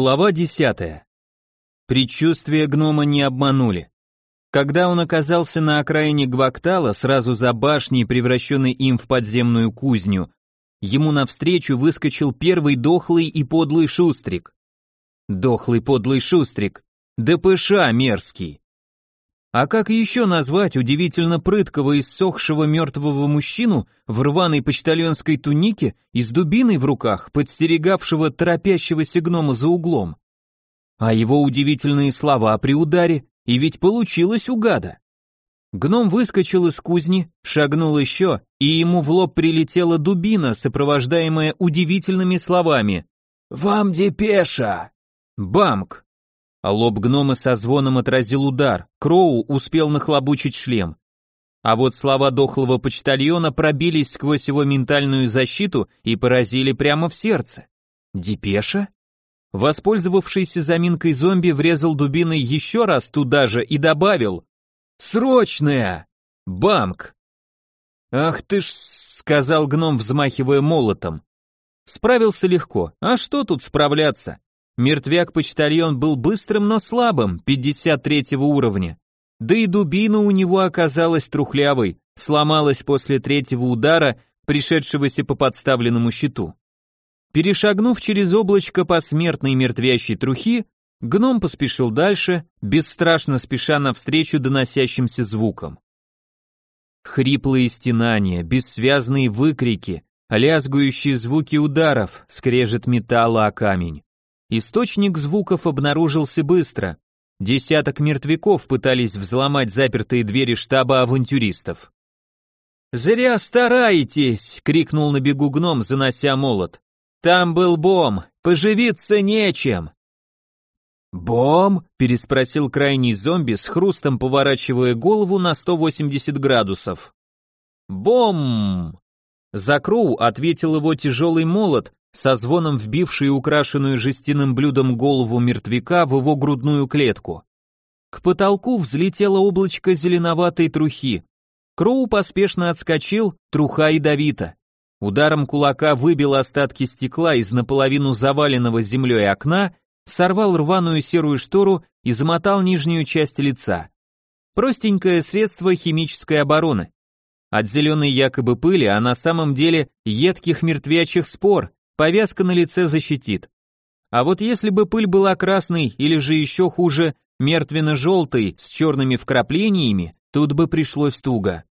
Глава 10. Предчувствия гнома не обманули. Когда он оказался на окраине Гвактала, сразу за башней, превращенной им в подземную кузню, ему навстречу выскочил первый дохлый и подлый шустрик. Дохлый подлый шустрик. ДПШ мерзкий. А как еще назвать удивительно прыткого и ссохшего мертвого мужчину в рваной почтальонской тунике и с дубиной в руках, подстерегавшего торопящегося гнома за углом? А его удивительные слова при ударе, и ведь получилось у гада. Гном выскочил из кузни, шагнул еще, и ему в лоб прилетела дубина, сопровождаемая удивительными словами. «Вам депеша!» Бамк! А лоб гнома со звоном отразил удар. Кроу успел нахлобучить шлем. А вот слова дохлого почтальона пробились сквозь его ментальную защиту и поразили прямо в сердце. Депеша? Воспользовавшийся заминкой зомби врезал дубиной еще раз туда же и добавил «Срочная!» Бамк! «Ах ты ж!» — сказал гном, взмахивая молотом. Справился легко, а что тут справляться? Мертвяк-почтальон был быстрым, но слабым, 53 уровня. Да и дубина у него оказалась трухлявой, сломалась после третьего удара, пришедшегося по подставленному щиту. Перешагнув через облачко посмертной мертвящей трухи, гном поспешил дальше, бесстрашно спеша навстречу доносящимся звукам. Хриплые стенания, бессвязные выкрики, лязгующие звуки ударов, скрежет металла о камень. Источник звуков обнаружился быстро. Десяток мертвяков пытались взломать запертые двери штаба авантюристов. «Зря стараетесь!» — крикнул на бегу гном, занося молот. «Там был бом! Поживиться нечем!» «Бом?» — переспросил крайний зомби с хрустом, поворачивая голову на 180 градусов. «Бом!» За Кроу ответил его тяжелый молот, со звоном вбивший украшенную жестяным блюдом голову мертвяка в его грудную клетку. К потолку взлетело облачко зеленоватой трухи. Кроу поспешно отскочил, труха ядовита. Ударом кулака выбил остатки стекла из наполовину заваленного землей окна, сорвал рваную серую штору и замотал нижнюю часть лица. Простенькое средство химической обороны. От зеленой якобы пыли, а на самом деле едких мертвячих спор, повязка на лице защитит. А вот если бы пыль была красной или же еще хуже, мертвенно-желтой с черными вкраплениями, тут бы пришлось туго.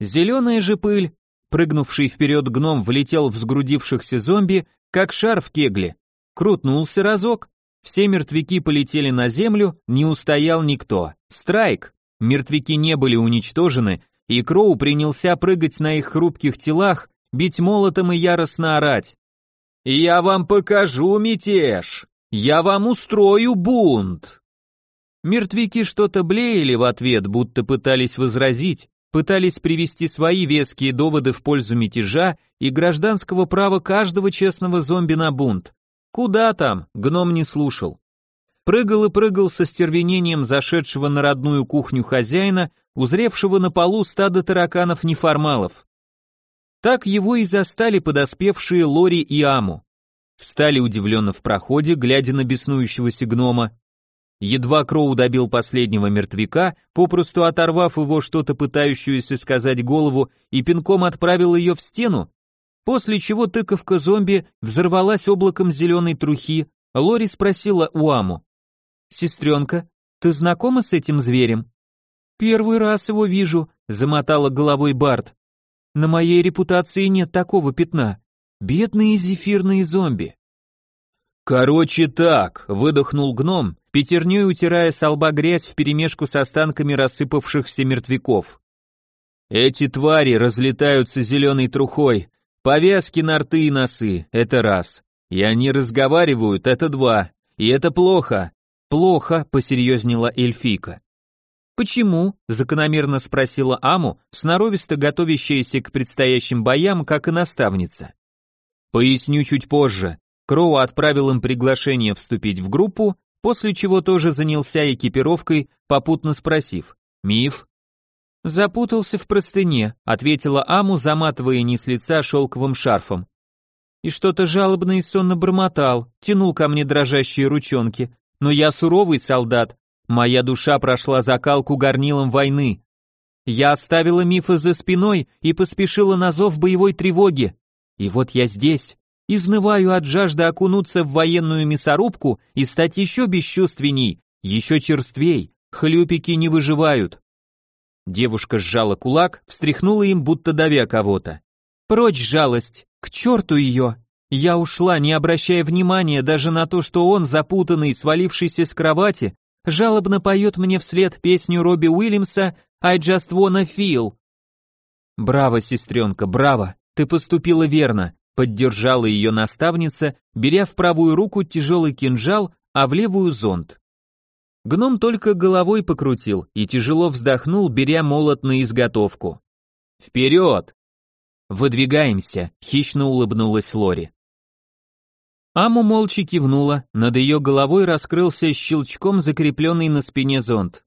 Зеленая же пыль, прыгнувший вперед гном влетел в сгрудившихся зомби, как шар в кегле. Крутнулся разок, все мертвяки полетели на землю, не устоял никто. Страйк! Мертвяки не были уничтожены, и Кроу принялся прыгать на их хрупких телах, бить молотом и яростно орать. «Я вам покажу мятеж! Я вам устрою бунт!» Мертвяки что-то блеяли в ответ, будто пытались возразить, пытались привести свои веские доводы в пользу мятежа и гражданского права каждого честного зомби на бунт. Куда там, гном не слушал. Прыгал и прыгал со стервенением зашедшего на родную кухню хозяина, узревшего на полу стадо тараканов-неформалов. Так его и застали подоспевшие Лори и Аму. Встали удивленно в проходе, глядя на беснующегося гнома. Едва Кроу добил последнего мертвяка, попросту оторвав его что-то пытающуюся сказать голову и пинком отправил ее в стену, после чего тыковка зомби взорвалась облаком зеленой трухи, Лори спросила у Аму. «Сестренка, ты знакома с этим зверем?» «Первый раз его вижу», — замотала головой Барт. На моей репутации нет такого пятна. Бедные зефирные зомби. Короче так, выдохнул гном, пятерней утирая с лба грязь вперемешку с останками рассыпавшихся мертвяков. Эти твари разлетаются зеленой трухой, повязки на рты и носы, это раз. И они разговаривают, это два. И это плохо. Плохо, посерьезнела эльфийка. «Почему?» – закономерно спросила Аму, сноровисто готовящаяся к предстоящим боям, как и наставница. «Поясню чуть позже. Кроу отправил им приглашение вступить в группу, после чего тоже занялся экипировкой, попутно спросив «Миф?» «Запутался в простыне», — ответила Аму, заматывая не с лица шелковым шарфом. и что-то жалобно и сонно бормотал, тянул ко мне дрожащие ручонки. Но я суровый солдат, моя душа прошла закалку горнилом войны. Я оставила мифа за спиной и поспешила на зов боевой тревоги. И вот я здесь, изнываю от жажды окунуться в военную мясорубку и стать еще бесчувственней, еще черствей, хлюпики не выживают. Девушка сжала кулак, встряхнула им, будто давя кого-то. Прочь жалость, к черту ее. Я ушла, не обращая внимания даже на то, что он, запутанный, свалившийся с кровати, жалобно поет мне вслед песню Робби Уильямса «I just wanna feel». «Браво, сестренка, браво, ты поступила верно», поддержала ее наставница, беря в правую руку тяжелый кинжал, а в левую зонт. Гном только головой покрутил и тяжело вздохнул, беря молот на изготовку. «Вперед!» «Выдвигаемся», — хищно улыбнулась Лори. Аму молча кивнула, над ее головой раскрылся щелчком закрепленный на спине зонт.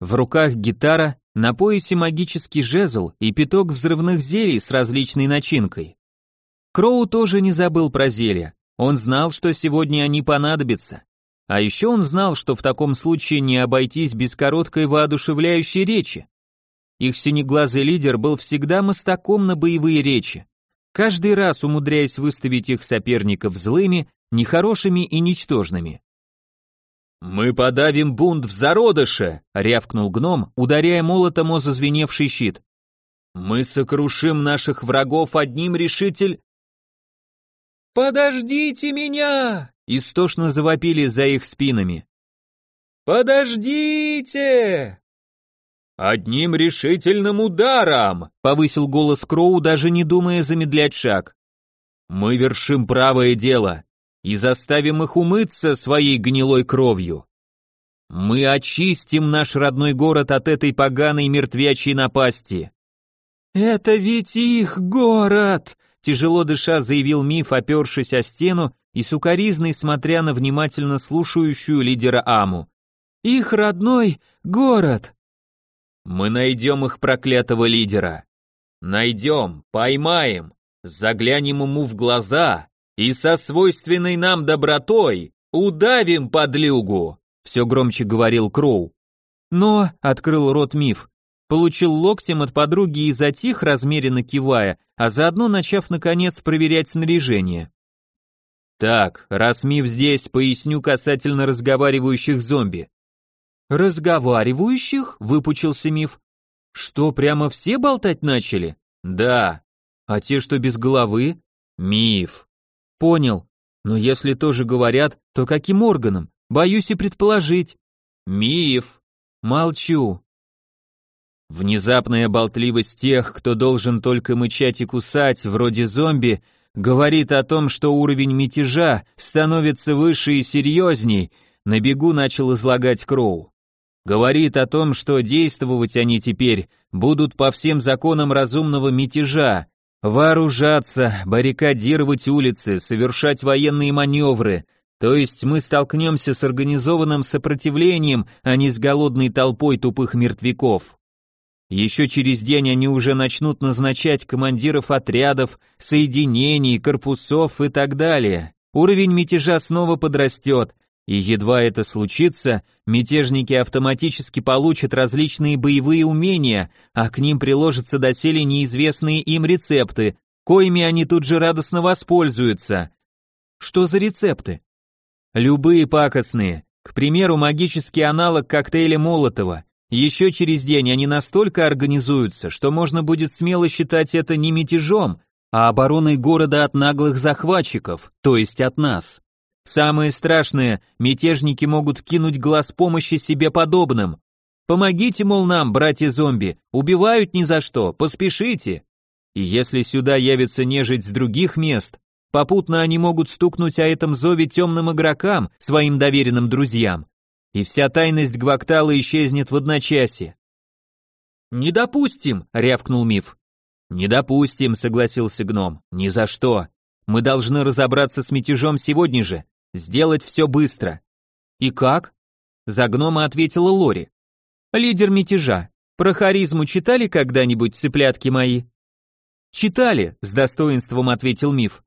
В руках гитара, на поясе магический жезл и пяток взрывных зелий с различной начинкой. Кроу тоже не забыл про зелья, он знал, что сегодня они понадобятся. А еще он знал, что в таком случае не обойтись без короткой воодушевляющей речи. Их синеглазый лидер был всегда мостаком на боевые речи, каждый раз умудряясь выставить их соперников злыми, нехорошими и ничтожными. «Мы подавим бунт в зародыше!» — рявкнул гном, ударяя молотом о зазвеневший щит. «Мы сокрушим наших врагов одним решитель...» «Подождите меня!» истошно завопили за их спинами. «Подождите!» «Одним решительным ударом!» — повысил голос Кроу, даже не думая замедлять шаг. «Мы вершим правое дело и заставим их умыться своей гнилой кровью. Мы очистим наш родной город от этой поганой мертвячей напасти». «Это ведь их город!» тяжело дыша заявил Миф, опершись о стену и сукоризной смотря на внимательно слушающую лидера Аму. «Их родной город!» «Мы найдем их проклятого лидера. Найдем, поймаем, заглянем ему в глаза и со свойственной нам добротой удавим подлюгу!» все громче говорил Кроу. «Но», — открыл рот Миф, получил локтем от подруги и затих, размеренно кивая, а заодно начав наконец проверять снаряжение. Так, раз Миф здесь, поясню касательно разговаривающих зомби. Разговаривающих? Выпучился Миф. Что, прямо все болтать начали? Да. А те, что без головы? Миф. Понял. Но если тоже говорят, то каким органом? Боюсь и предположить. Миф. Молчу. Внезапная болтливость тех, кто должен только мычать и кусать, вроде зомби, говорит о том, что уровень мятежа становится выше и серьезней, на бегу начал излагать Кроу. Говорит о том, что действовать они теперь будут по всем законам разумного мятежа, вооружаться, баррикадировать улицы, совершать военные маневры, то есть мы столкнемся с организованным сопротивлением, а не с голодной толпой тупых мертвяков. Еще через день они уже начнут назначать командиров отрядов, соединений, корпусов и так далее. Уровень мятежа снова подрастет, и едва это случится, мятежники автоматически получат различные боевые умения, а к ним приложатся доселе неизвестные им рецепты, коими они тут же радостно воспользуются. Что за рецепты? Любые пакостные. К примеру, магический аналог коктейля Молотова – еще через день они настолько организуются, что можно будет смело считать это не мятежом, а обороной города от наглых захватчиков, то есть от нас. Самое страшное, мятежники могут кинуть глаз помощи себе подобным. Помогите, мол, нам, братья-зомби, убивают ни за что, поспешите. И если сюда явится нежить с других мест, попутно они могут стукнуть о этом зове темным игрокам, своим доверенным друзьям, и вся тайность Гвактала исчезнет в одночасье. «Не допустим!» — рявкнул Миф. «Не допустим», — согласился гном. «Ни за что. Мы должны разобраться с мятежом сегодня же, сделать все быстро». «И как?» — за гнома ответила Лори. «Лидер мятежа. Про харизму читали когда-нибудь, цыплятки мои?» «Читали», — с достоинством ответил Миф.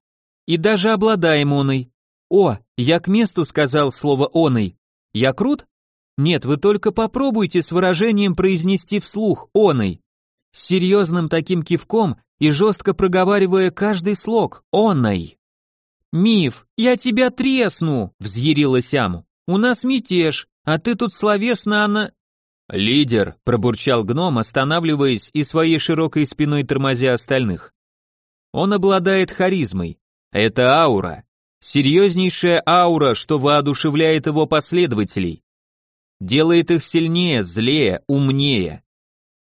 и даже обладаем оной. О, я к месту сказал слово оной. Я крут? Нет, вы только попробуйте с выражением произнести вслух оной. С серьезным таким кивком и жестко проговаривая каждый слог оной. «Миф, я тебя тресну!» — взъярилась Аму. «У нас мятеж, а ты тут словесно она...» «Лидер», — пробурчал гном, останавливаясь и своей широкой спиной тормозя остальных. «Он обладает харизмой. Это аура. Серьезнейшая аура, что воодушевляет его последователей. Делает их сильнее, злее, умнее.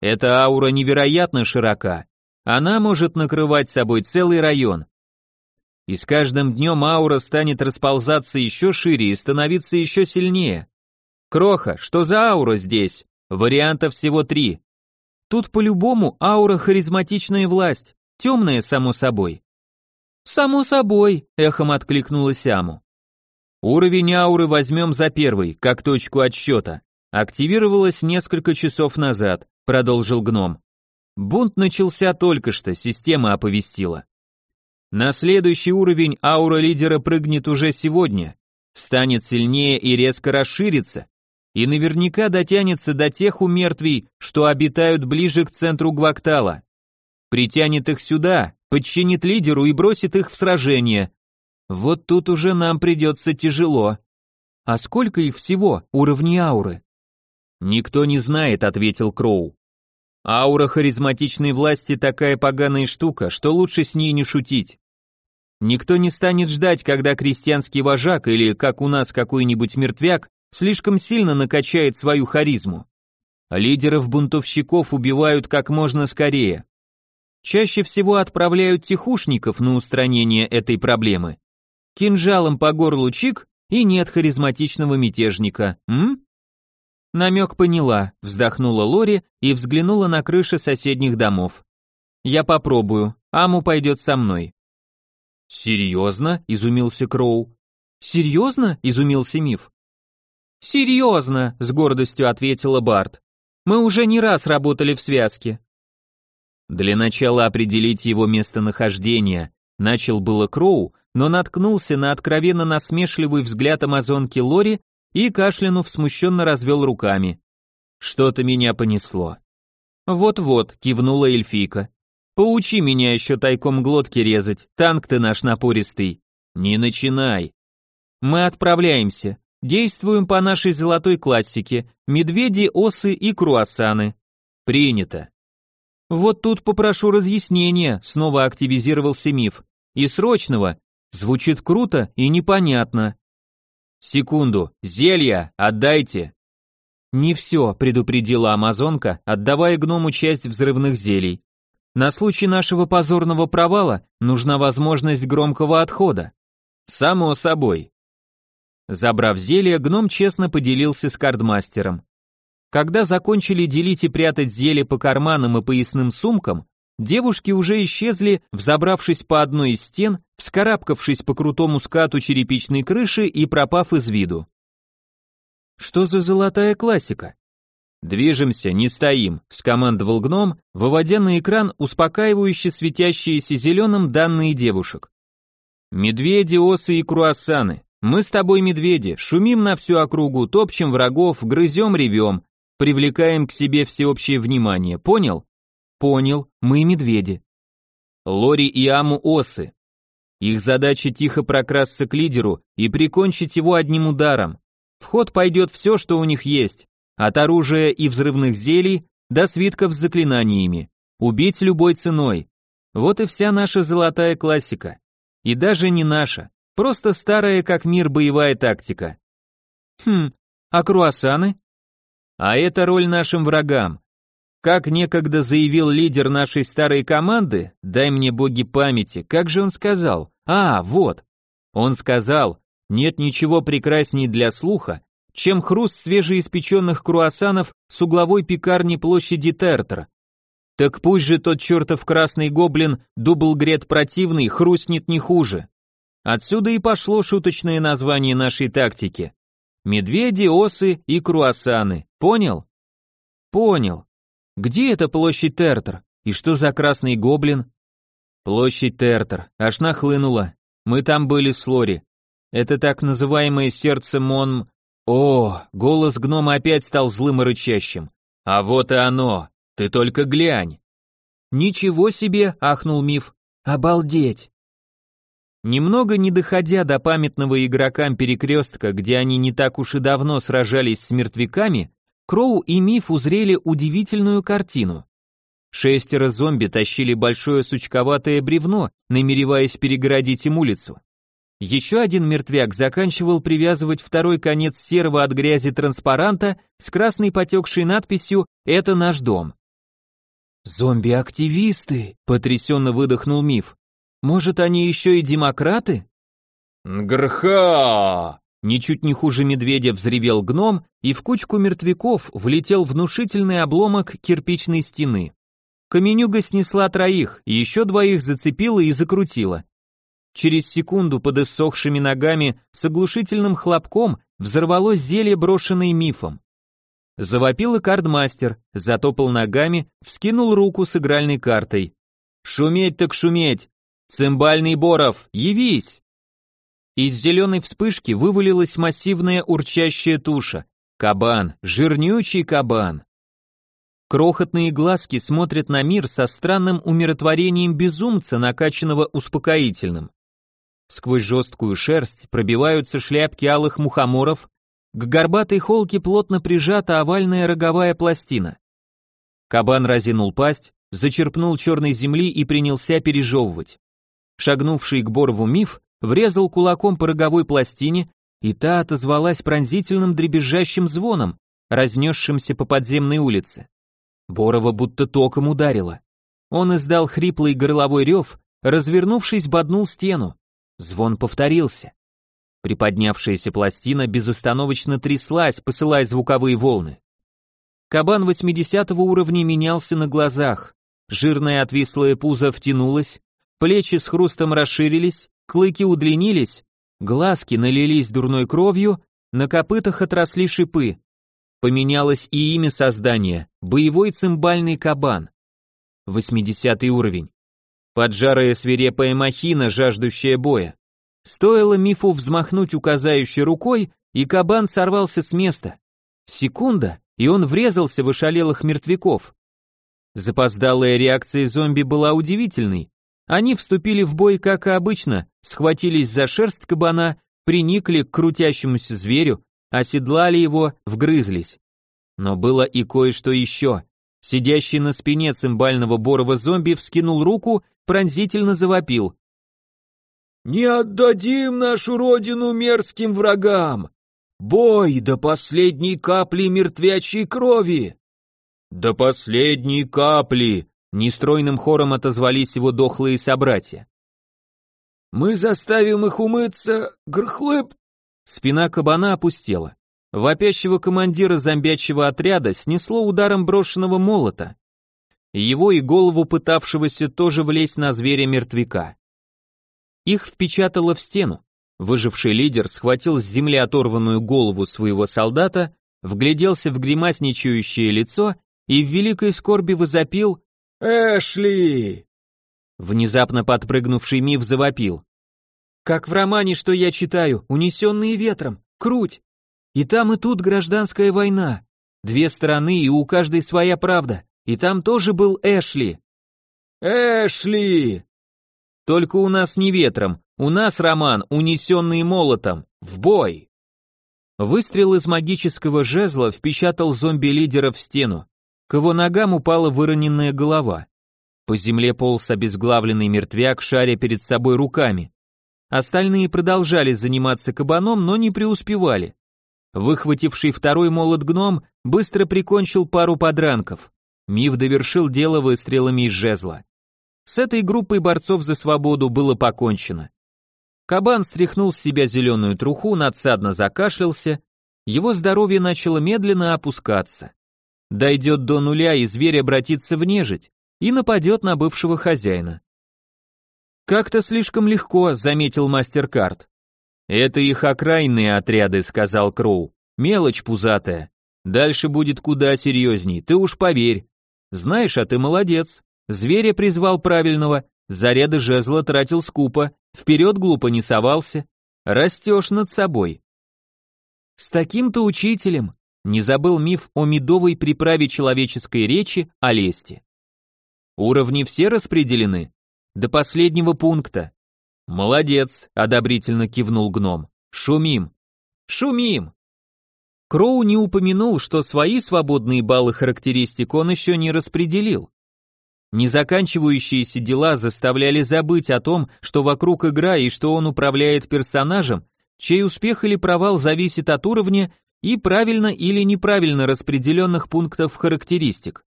Эта аура невероятно широка. Она может накрывать собой целый район. И с каждым днем аура станет расползаться еще шире и становиться еще сильнее. Кроха, что за аура здесь? Вариантов всего три. Тут по-любому аура харизматичная власть, темная, само собой. Само собой, эхом откликнулась Аму. Уровень ауры возьмем за первый, как точку отсчета. Активировалась несколько часов назад, продолжил гном. Бунт начался только что, система оповестила. На следующий уровень аура лидера прыгнет уже сегодня, станет сильнее и резко расширится, и наверняка дотянется до тех умертвий, что обитают ближе к центру Гвактала. Притянет их сюда, подчинит лидеру и бросит их в сражение. Вот тут уже нам придется тяжело. А сколько их всего, уровней ауры? Никто не знает, ответил Кроу. Аура харизматичной власти такая поганая штука, что лучше с ней не шутить. Никто не станет ждать, когда крестьянский вожак или, как у нас, какой-нибудь мертвяк слишком сильно накачает свою харизму. Лидеров бунтовщиков убивают как можно скорее. Чаще всего отправляют тихушников на устранение этой проблемы. Кинжалом по горлу чик, и нет харизматичного мятежника, м? Намек поняла, вздохнула Лори и взглянула на крыши соседних домов. Я попробую, Аму пойдет со мной. Серьезно? изумился Кроу. Серьезно? изумился Миф. «Серьезно», — с гордостью ответила Барт. «Мы уже не раз работали в связке». Для начала определить его местонахождение начал было Кроу, но наткнулся на откровенно насмешливый взгляд амазонки Лори и, кашлянув, смущенно развел руками. «Что-то меня понесло». «Вот-вот», — кивнула эльфийка. «Поучи меня еще тайком глотки резать, танк ты наш напористый». «Не начинай». «Мы отправляемся. Действуем по нашей золотой классике: медведи, осы и круассаны. Принято. Вот тут попрошу разъяснения, снова активизировался миф. И срочного. Звучит круто и непонятно. Секунду. Зелья, отдайте. Не все, предупредила амазонка, отдавая гному часть взрывных зелий. На случай нашего позорного провала нужна возможность громкого отхода. Само собой. Забрав зелье, гном честно поделился с кардмастером. Когда закончили делить и прятать зелье по карманам и поясным сумкам, девушки уже исчезли, взобравшись по одной из стен, вскарабкавшись по крутому скату черепичной крыши и пропав из виду. Что за золотая классика? «Движемся, не стоим», — скомандовал гном, выводя на экран успокаивающе светящиеся зеленым данные девушек. «Медведи, осы и круассаны. Мы с тобой, медведи, шумим на всю округу, топчем врагов, грызем, ревем, привлекаем к себе всеобщее внимание, понял? Понял, мы медведи. Лори и Аму осы. Их задача тихо прокрасться к лидеру и прикончить его одним ударом. В ход пойдет все, что у них есть, от оружия и взрывных зелий до свитков с заклинаниями. Убить любой ценой. Вот и вся наша золотая классика. И даже не наша. Просто старая как мир боевая тактика. Хм, а круассаны? А это роль нашим врагам. Как некогда заявил лидер нашей старой команды, дай мне боги памяти, как же он сказал? А, вот. Он сказал, нет ничего прекрасней для слуха, чем хруст свежеиспеченных круассанов с угловой пекарни площади Тертер. Так пусть же тот чертов красный гоблин, дублгрет противный, хрустнет не хуже. Отсюда и пошло шуточное название нашей тактики. Медведи, осы и круассаны. Понял? Понял. Где эта площадь Тертер? И что за красный гоблин? Площадь Тертер. Аж нахлынула. Мы там были с Лори. Это так называемое сердце Мон... О, голос гнома опять стал злым и рычащим. А вот и оно. Ты только глянь. Ничего себе, ахнул Миф. Обалдеть. Немного не доходя до памятного игрокам перекрестка, где они не так уж и давно сражались с мертвяками, Кроу и Миф узрели удивительную картину. Шестеро зомби тащили большое сучковатое бревно, намереваясь перегородить им улицу. Еще один мертвяк заканчивал привязывать второй конец серого от грязи транспаранта с красной потекшей надписью «Это наш дом». «Зомби-активисты!» — потрясенно выдохнул Миф. «Может, они еще и демократы?» «Грха!» Ничуть не хуже медведя взревел гном, и в кучку мертвяков влетел внушительный обломок кирпичной стены. Каменюга снесла троих, еще двоих зацепила и закрутила. Через секунду под иссохшими ногами с оглушительным хлопком взорвалось зелье, брошенное мифом. Завопил и кардмастер, затопал ногами, вскинул руку с игральной картой. «Шуметь так шуметь! Цимбальный Боров, явись!» Из зеленой вспышки вывалилась массивная урчащая туша. Кабан, жирнючий кабан. Крохотные глазки смотрят на мир со странным умиротворением безумца, накачанного успокоительным. Сквозь жесткую шерсть пробиваются шляпки алых мухоморов, к горбатой холке плотно прижата овальная роговая пластина. Кабан разинул пасть, зачерпнул черной земли и принялся пережевывать. Шагнувший к Борову миф врезал кулаком по роговой пластине, и та отозвалась пронзительным дребезжащим звоном, разнесшимся по подземной улице. Борова будто током ударило. Он издал хриплый горловой рев, развернувшись, боднул стену. Звон повторился. Приподнявшаяся пластина безостановочно тряслась, посылая звуковые волны. Кабан 80 уровня менялся на глазах. Жирное отвислое пузо втянулось, плечи с хрустом расширились, клыки удлинились, глазки налились дурной кровью, на копытах отросли шипы. Поменялось и имя создания – боевой цимбальный кабан. 80 уровень. Поджарая свирепая махина, жаждущая боя. Стоило мифу взмахнуть указающей рукой, и кабан сорвался с места. Секунда, и он врезался в ошалелых мертвяков. Запоздалая реакция зомби была удивительной. Они вступили в бой, как и обычно, схватились за шерсть кабана, приникли к крутящемуся зверю, оседлали его, вгрызлись. Но было и кое-что еще. Сидящий на спине цимбального борова зомби вскинул руку, пронзительно завопил. «Не отдадим нашу родину мерзким врагам! Бой до последней капли мертвячей крови!» «До последней капли!» — нестройным хором отозвались его дохлые собратья. «Мы заставим их умыться, грхлып!» Спина кабана опустела. Вопящего командира зомбячего отряда снесло ударом брошенного молота. Его и голову пытавшегося тоже влезть на зверя-мертвяка. Их впечатало в стену. Выживший лидер схватил с земли оторванную голову своего солдата, вгляделся в гримасничающее лицо и в великой скорби возопил «Эшли!». Внезапно подпрыгнувший Миф завопил. Как в романе, что я читаю, унесенные ветром, круть. И там, и тут гражданская война. Две стороны, и у каждой своя правда. И там тоже был Эшли. Эшли! Только у нас не ветром, у нас роман, унесенный молотом. В бой! Выстрел из магического жезла впечатал зомби-лидера в стену. К его ногам упала выроненная голова. По земле полз обезглавленный мертвяк, шаря перед собой руками. Остальные продолжали заниматься кабаном, но не преуспевали. Выхвативший второй молот гном быстро прикончил пару подранков. Миф довершил дело выстрелами из жезла. С этой группой борцов за свободу было покончено. Кабан стряхнул с себя зеленую труху, надсадно закашлялся, его здоровье начало медленно опускаться. Дойдет до нуля, и зверь обратится в нежить и нападет на бывшего хозяина. «Как-то слишком легко», — заметил мастер-карт. «Это их окраинные отряды», — сказал Кроу. «Мелочь пузатая. Дальше будет куда серьезней, ты уж поверь. Знаешь, а ты молодец. Зверя призвал правильного, Заряды жезла тратил скупо, вперед глупо не совался. Растешь над собой. С таким-то учителем не забыл миф о медовой приправе человеческой речи о лести. Уровни все распределены? До последнего пункта. Молодец, одобрительно кивнул гном. Шумим. Шумим. Кроу не упомянул, что свои свободные баллы характеристик он еще не распределил. Незаканчивающиеся дела заставляли забыть о том, что вокруг игра и что он управляет персонажем, чей успех или провал зависит от уровня и правильно или неправильно распределенных пунктов характеристик.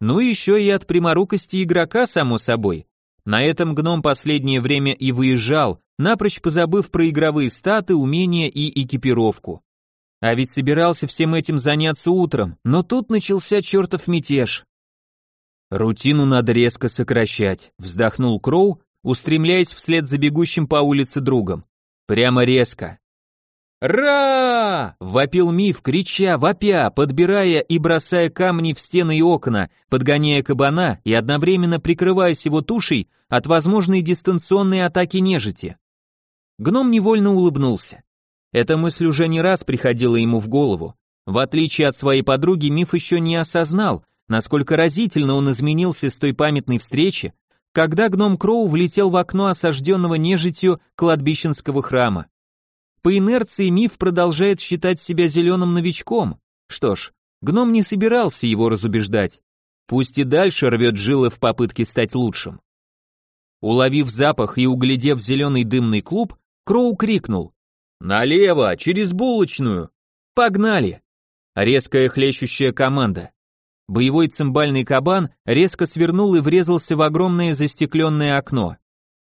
Ну и еще и от пряморукости игрока, само собой. На этом гном последнее время и выезжал, напрочь позабыв про игровые статы, умения и экипировку. А ведь собирался всем этим заняться утром, но тут начался чертов мятеж. Рутину надо резко сокращать, вздохнул Кроу, устремляясь вслед за бегущим по улице другом. Прямо резко. «Ра!» — вопил Миф, крича, вопя, подбирая и бросая камни в стены и окна, подгоняя кабана и одновременно прикрываясь его тушей от возможной дистанционной атаки нежити. Гном невольно улыбнулся. Эта мысль уже не раз приходила ему в голову. В отличие от своей подруги, Миф еще не осознал, насколько разительно он изменился с той памятной встречи, когда гном Кроу влетел в окно осажденного нежитью кладбищенского храма. По инерции миф продолжает считать себя зеленым новичком. Что ж, гном не собирался его разубеждать. Пусть и дальше рвет жилы в попытке стать лучшим. Уловив запах и углядев зеленый дымный клуб, Кроу крикнул «Налево, через булочную!» «Погнали!» Резкая хлещущая команда. Боевой цимбальный кабан резко свернул и врезался в огромное застекленное окно.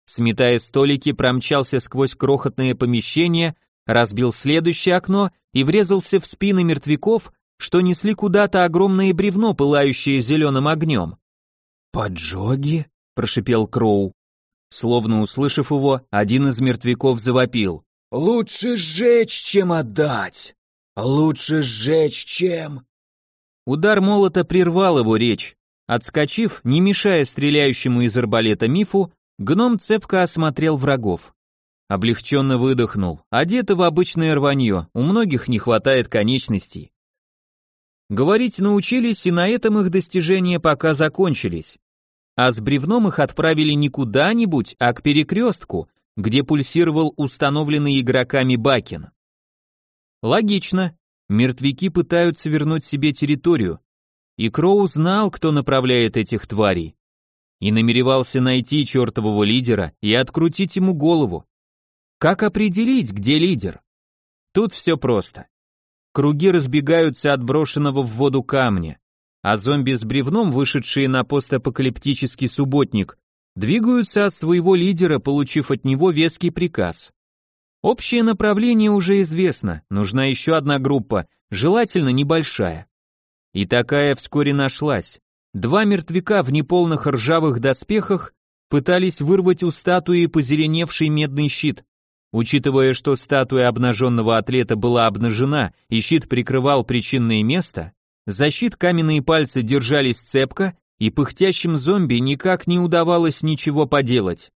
Сметая столики, промчался сквозь крохотное помещение, разбил следующее окно и врезался в спины мертвяков, что несли куда-то огромное бревно, пылающее зеленым огнем. «Поджоги?» – прошипел Кроу. Словно услышав его, один из мертвяков завопил. «Лучше сжечь, чем отдать! Лучше сжечь, чем...» Удар молота прервал его речь. Отскочив, не мешая стреляющему из арбалета мифу, гном цепко осмотрел врагов. Облегченно выдохнул, одеты в обычное рванье, у многих не хватает конечностей. Говорить научились, и на этом их достижения пока закончились. А с бревном их отправили не куда-нибудь, а к перекрестку, где пульсировал установленный игроками Бакин. Логично, Мертвяки пытаются вернуть себе территорию, и Кроу знал, кто направляет этих тварей, и намеревался найти чертового лидера и открутить ему голову. Как определить, где лидер? Тут все просто. Круги разбегаются от брошенного в воду камня, а зомби с бревном, вышедшие на постапокалиптический субботник, двигаются от своего лидера, получив от него веский приказ. Общее направление уже известно, нужна еще одна группа, желательно небольшая. И такая вскоре нашлась. Два мертвяка в неполных ржавых доспехах пытались вырвать у статуи позеленевший медный щит. Учитывая, что статуя обнаженного атлета была обнажена и щит прикрывал причинное место, за щит каменные пальцы держались цепко, и пыхтящим зомби никак не удавалось ничего поделать.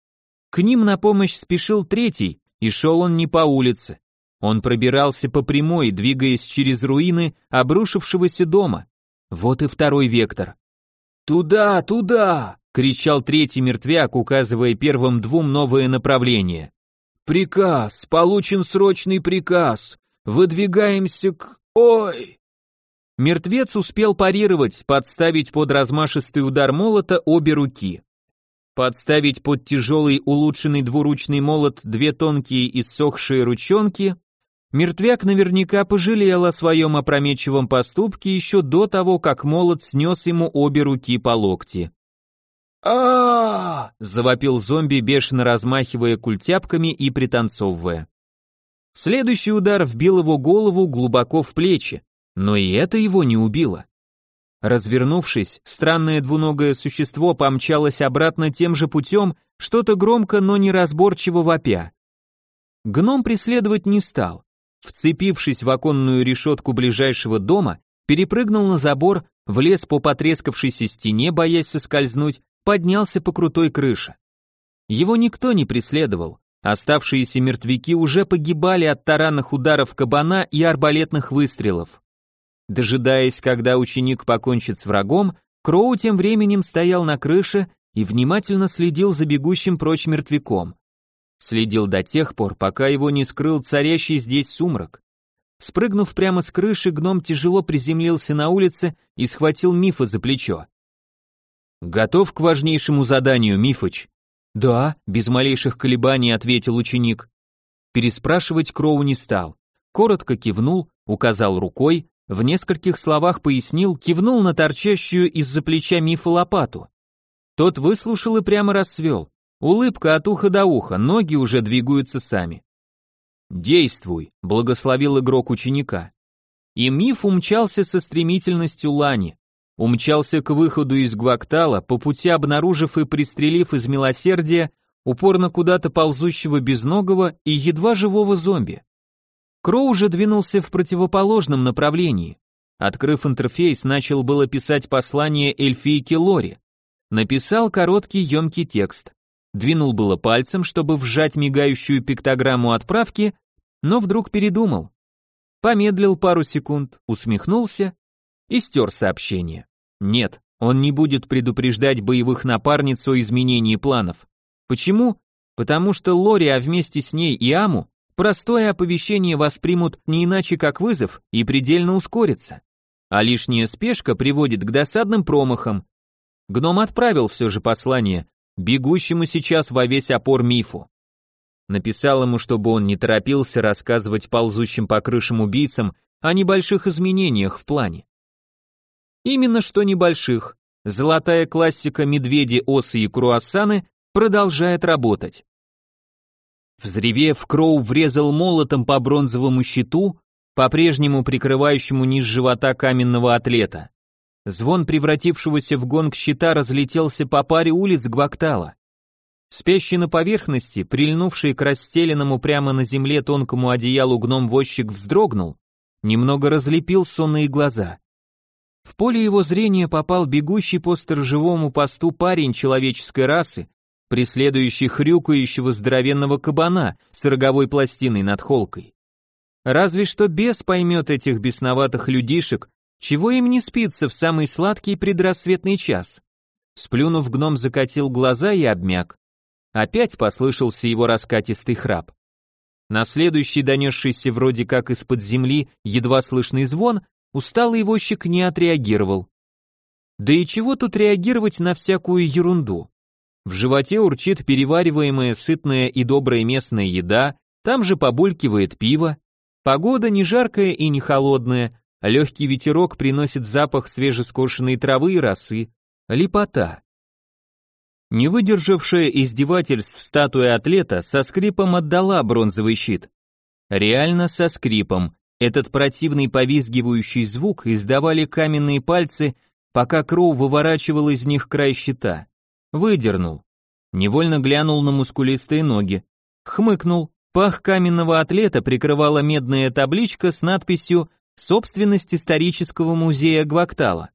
К ним на помощь спешил третий, и шел он не по улице. Он пробирался по прямой, двигаясь через руины обрушившегося дома. Вот и второй вектор. «Туда, туда!» — кричал третий мертвяк, указывая первым двум новое направление. «Приказ! Получен срочный приказ! Выдвигаемся к... Ой!» Мертвец успел парировать, подставить под размашистый удар молота обе руки. Подставить под тяжелый улучшенный двуручный молот две тонкие иссохшие ручонки, мертвяк наверняка пожалел о своем опрометчивом поступке еще до того, как молот снес ему обе руки по локти. а завопил зомби, бешено размахивая культяпками и пританцовывая. Следующий удар вбил его голову глубоко в плечи, но и это его не убило. Развернувшись, странное двуногое существо помчалось обратно тем же путем, что-то громко, но неразборчиво вопя. Гном преследовать не стал. Вцепившись в оконную решетку ближайшего дома, перепрыгнул на забор, влез по потрескавшейся стене, боясь соскользнуть, поднялся по крутой крыше. Его никто не преследовал. Оставшиеся мертвяки уже погибали от таранных ударов кабана и арбалетных выстрелов. Дожидаясь, когда ученик покончит с врагом, Кроу тем временем стоял на крыше и внимательно следил за бегущим прочь мертвяком. Следил до тех пор, пока его не скрыл царящий здесь сумрак. Спрыгнув прямо с крыши, гном тяжело приземлился на улице и схватил Мифа за плечо. «Готов к важнейшему заданию, Мифыч?» «Да», — без малейших колебаний ответил ученик. Переспрашивать Кроу не стал. Коротко кивнул, указал рукой, в нескольких словах пояснил, кивнул на торчащую из-за плеча Мифа лопату. Тот выслушал и прямо рассвел. Улыбка от уха до уха, ноги уже двигаются сами. «Действуй», — благословил игрок ученика. И миф умчался со стремительностью лани. Умчался к выходу из Гвактала, по пути обнаружив и пристрелив из милосердия упорно куда-то ползущего безногого и едва живого зомби. Кроу уже двинулся в противоположном направлении. Открыв интерфейс, начал было писать послание эльфийке Лори. Написал короткий емкий текст двинул было пальцем, чтобы вжать мигающую пиктограмму отправки, но вдруг передумал. Помедлил пару секунд, усмехнулся и стер сообщение. Нет, он не будет предупреждать боевых напарниц о изменении планов. Почему? Потому что Лори, а вместе с ней и Аму, простое оповещение воспримут не иначе как вызов и предельно ускорится. А лишняя спешка приводит к досадным промахам. Гном отправил все же послание, бегущему сейчас во весь опор мифу. Написал ему, чтобы он не торопился рассказывать ползущим по крышам убийцам о небольших изменениях в плане. Именно что небольших. Золотая классика медведи, осы и круассаны продолжает работать. Взревев, Кроу врезал молотом по бронзовому щиту, по-прежнему прикрывающему низ живота каменного атлета. Звон превратившегося в гонг щита разлетелся по паре улиц Гвактала. Спящий на поверхности, прильнувший к расстеленному прямо на земле тонкому одеялу гном-возчик вздрогнул, немного разлепил сонные глаза. В поле его зрения попал бегущий по сторожевому посту парень человеческой расы, преследующий хрюкающего здоровенного кабана с роговой пластиной над холкой. Разве что бес поймет этих бесноватых людишек, чего им не спится в самый сладкий предрассветный час? Сплюнув, гном закатил глаза и обмяк. Опять послышался его раскатистый храп. На следующий донесшийся вроде как из-под земли едва слышный звон, усталый возчик не отреагировал. Да и чего тут реагировать на всякую ерунду? В животе урчит перевариваемая сытная и добрая местная еда, там же побулькивает пиво. Погода не жаркая и не холодная, Легкий ветерок приносит запах свежескошенной травы и росы. Лепота. Не выдержавшая издевательств статуя атлета со скрипом отдала бронзовый щит. Реально со скрипом. Этот противный повизгивающий звук издавали каменные пальцы, пока Кроу выворачивал из них край щита. Выдернул. Невольно глянул на мускулистые ноги. Хмыкнул. Пах каменного атлета прикрывала медная табличка с надписью собственность исторического музея Гвактала.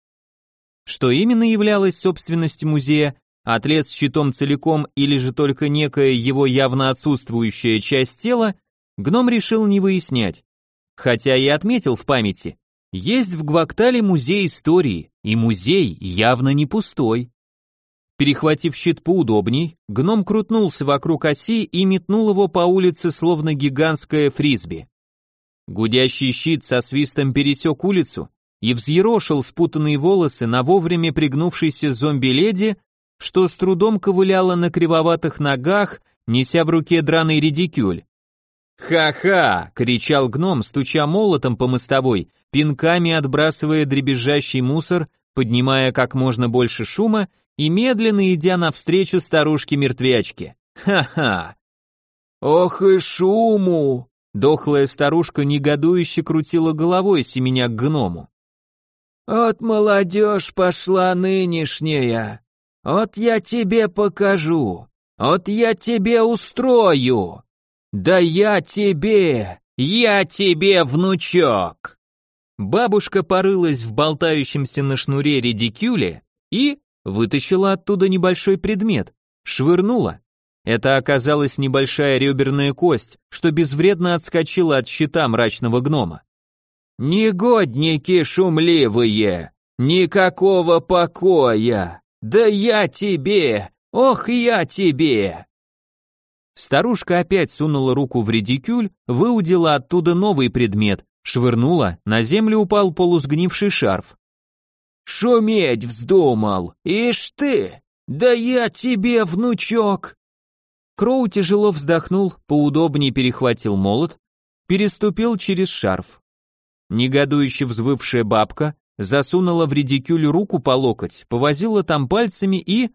Что именно являлось собственностью музея, атлет с щитом целиком или же только некая его явно отсутствующая часть тела, гном решил не выяснять. Хотя и отметил в памяти, есть в Гвактале музей истории, и музей явно не пустой. Перехватив щит поудобней, гном крутнулся вокруг оси и метнул его по улице словно гигантское фрисби. Гудящий щит со свистом пересек улицу и взъерошил спутанные волосы на вовремя пригнувшейся зомби-леди, что с трудом ковыляла на кривоватых ногах, неся в руке драный редикюль. «Ха-ха!» — кричал гном, стуча молотом по мостовой, пинками отбрасывая дребезжащий мусор, поднимая как можно больше шума и медленно идя навстречу старушке-мертвячке. «Ха-ха!» «Ох и шуму!» Дохлая старушка негодующе крутила головой, семеня к гному. «От молодежь пошла нынешняя! От я тебе покажу! От я тебе устрою! Да я тебе! Я тебе, внучок!» Бабушка порылась в болтающемся на шнуре редикюле и вытащила оттуда небольшой предмет, швырнула. Это оказалась небольшая реберная кость, что безвредно отскочила от щита мрачного гнома. «Негодники шумливые! Никакого покоя! Да я тебе! Ох, я тебе!» Старушка опять сунула руку в редикюль, выудила оттуда новый предмет, швырнула, на землю упал полусгнивший шарф. «Шуметь вздумал! Ишь ты! Да я тебе, внучок!» Кроу тяжело вздохнул, поудобнее перехватил молот, переступил через шарф. Негодующе взвывшая бабка засунула в редикюль руку по локоть, повозила там пальцами и...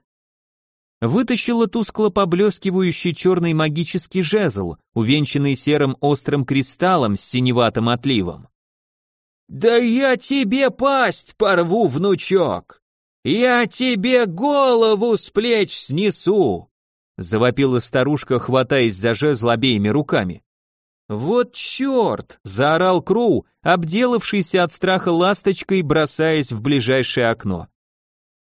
Вытащила тускло поблескивающий черный магический жезл, увенчанный серым острым кристаллом с синеватым отливом. «Да я тебе пасть порву, внучок! Я тебе голову с плеч снесу!» Завопила старушка, хватаясь за жезл обеими руками. «Вот черт!» — заорал Кроу, обделавшийся от страха ласточкой, бросаясь в ближайшее окно.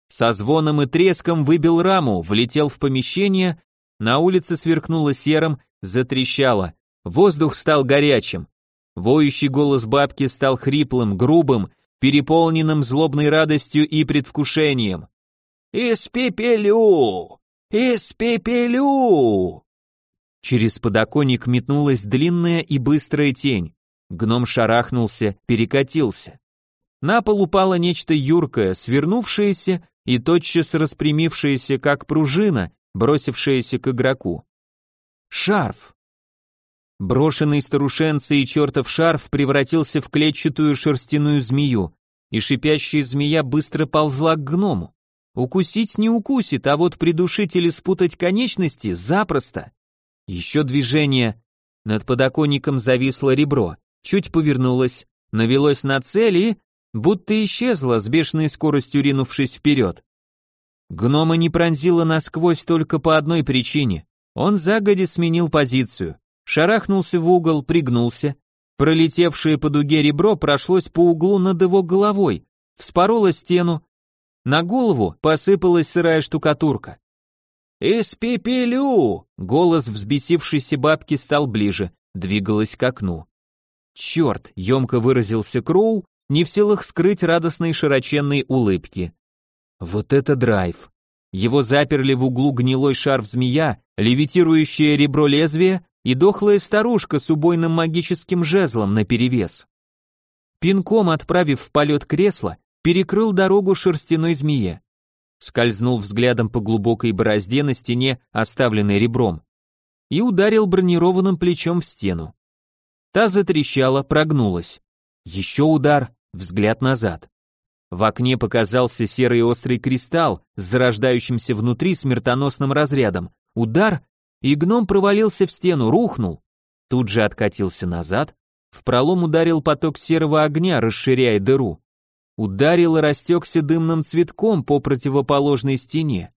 Со звоном и треском выбил раму, влетел в помещение, на улице сверкнуло серым, затрещало, воздух стал горячим. Воющий голос бабки стал хриплым, грубым, переполненным злобной радостью и предвкушением. «Испепелю! Испепелю!» Через подоконник метнулась длинная и быстрая тень. Гном шарахнулся, перекатился. На пол упало нечто юркое, свернувшееся и тотчас распрямившееся, как пружина, бросившееся к игроку. Шарф. Брошенный старушенцей и чертов шарф превратился в клетчатую шерстяную змею, и шипящая змея быстро ползла к гному. Укусить не укусит, а вот придушить или спутать конечности запросто. Еще движение. Над подоконником зависло ребро, чуть повернулось, навелось на цель и будто исчезла с бешеной скоростью ринувшись вперед. Гнома не пронзила насквозь только по одной причине. Он загоди сменил позицию, шарахнулся в угол, пригнулся. Пролетевшее по дуге ребро прошлось по углу над его головой, вспороло стену. На голову посыпалась сырая штукатурка. «Испепелю!» Голос взбесившейся бабки стал ближе, двигалась к окну. «Черт!» — емко выразился Кроу, не в силах скрыть радостной широченной улыбки. Вот это драйв! Его заперли в углу гнилой шарф-змея, левитирующее ребро лезвия и дохлая старушка с убойным магическим жезлом наперевес. Пинком отправив в полет кресло, перекрыл дорогу шерстяной змее. Скользнул взглядом по глубокой борозде на стене, оставленной ребром, и ударил бронированным плечом в стену. Та затрещала, прогнулась. Еще удар, взгляд назад. В окне показался серый острый кристалл с зарождающимся внутри смертоносным разрядом. Удар, и гном провалился в стену, рухнул. Тут же откатился назад, в пролом ударил поток серого огня, расширяя дыру. Ударил и растекся дымным цветком по противоположной стене.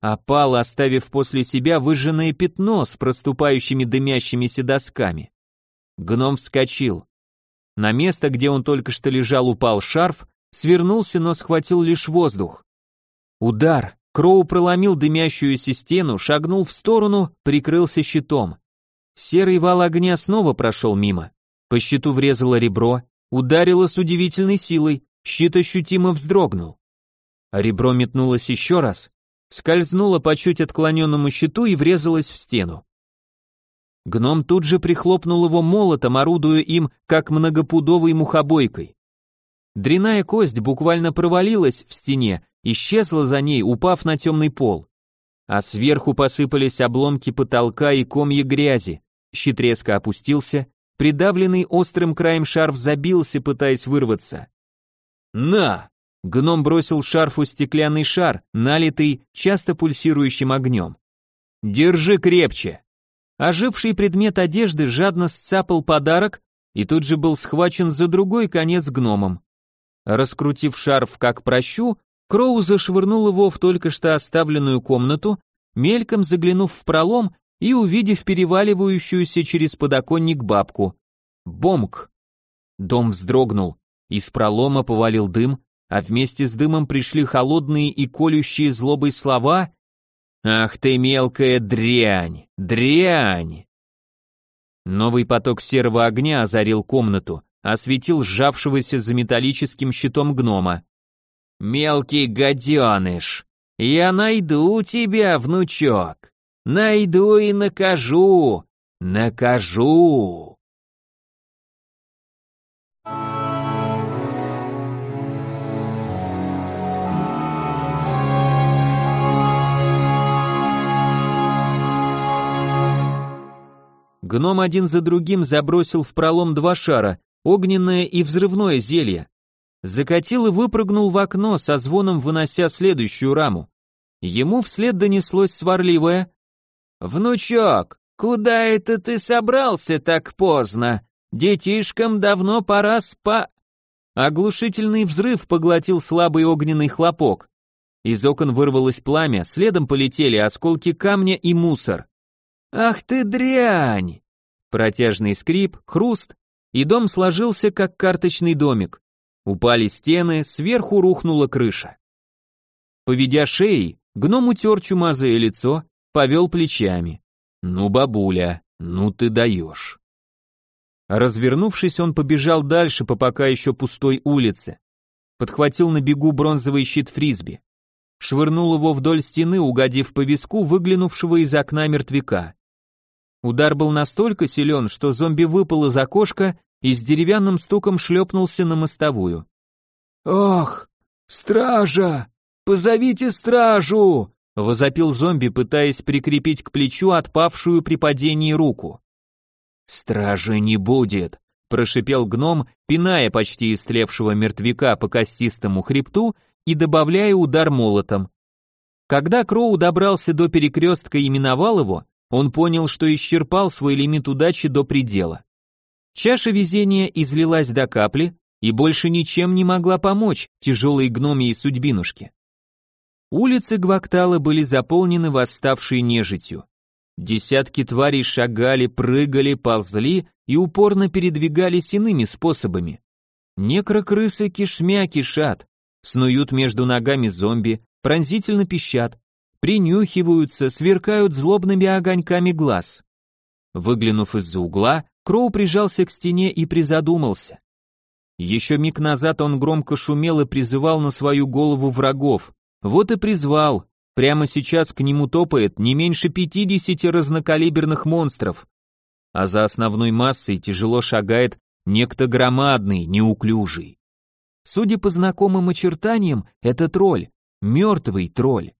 Опал, оставив после себя выжженное пятно с проступающими дымящимися досками. Гном вскочил. На место, где он только что лежал, упал шарф, свернулся, но схватил лишь воздух. Удар. Кроу проломил дымящуюся стену, шагнул в сторону, прикрылся щитом. Серый вал огня снова прошел мимо. По щиту врезало ребро, ударило с удивительной силой, щит ощутимо вздрогнул. А ребро метнулось еще раз, скользнуло по чуть отклоненному щиту и врезалось в стену. Гном тут же прихлопнул его молотом, орудуя им, как многопудовой мухобойкой. Дряная кость буквально провалилась в стене, исчезла за ней, упав на темный пол. А сверху посыпались обломки потолка и комья грязи. Щит резко опустился, придавленный острым краем шарф забился, пытаясь вырваться. «На!» Гном бросил шарфу стеклянный шар, налитый часто пульсирующим огнем. «Держи крепче!» Оживший предмет одежды жадно сцапал подарок и тут же был схвачен за другой конец гномом. Раскрутив шарф как прощу, Кроу зашвырнул его в только что оставленную комнату, мельком заглянув в пролом и увидев переваливающуюся через подоконник бабку. Бомк! Дом вздрогнул, из пролома повалил дым, а вместе с дымом пришли холодные и колющие злобой слова Ах ты мелкая дрянь, дрянь! Новый поток серого огня озарил комнату, осветил сжавшегося за металлическим щитом гнома. «Мелкий гаденыш! Я найду тебя, внучок! Найду и накажу! Накажу!» Гном один за другим забросил в пролом два шара, огненное и взрывное зелье. Закатил и выпрыгнул в окно, со звоном вынося следующую раму. Ему вслед донеслось сварливое «Внучок, куда это ты собрался так поздно? Детишкам давно пора спа...» Оглушительный взрыв поглотил слабый огненный хлопок. Из окон вырвалось пламя, следом полетели осколки камня и мусор. «Ах ты дрянь!» Протяжный скрип, хруст, и дом сложился, как карточный домик. Упали стены, сверху рухнула крыша. Поведя шеей, гном утер чумазое лицо, повел плечами. «Ну, бабуля, ну ты даешь». Развернувшись, он побежал дальше по пока еще пустой улице. Подхватил на бегу бронзовый щит фрисби. Швырнул его вдоль стены, угодив по виску выглянувшего из окна мертвяка. Удар был настолько силен, что зомби выпал из окошка и с деревянным стуком шлепнулся на мостовую. «Ох, стража! Позовите стражу!» — возопил зомби, пытаясь прикрепить к плечу отпавшую при падении руку. «Стражи не будет!» — прошипел гном, пиная почти истлевшего мертвяка по костистому хребту и добавляя удар молотом. Когда Кроу добрался до перекрестка и миновал его, он понял, что исчерпал свой лимит удачи до предела. Чаша везения излилась до капли и больше ничем не могла помочь тяжелой гномии судьбинушке. Улицы Гвактала были заполнены восставшей нежитью. Десятки тварей шагали, прыгали, ползли и упорно передвигались иными способами. Некрокрысы кишмя кишат, снуют между ногами зомби, пронзительно пищат, принюхиваются, сверкают злобными огоньками глаз. Выглянув из-за угла, Кроу прижался к стене и призадумался. Еще миг назад он громко шумел и призывал на свою голову врагов. Вот и призвал. Прямо сейчас к нему топает не меньше пятидесяти разнокалиберных монстров. А за основной массой тяжело шагает некто громадный, неуклюжий. Судя по знакомым очертаниям, это тролль, мертвый тролль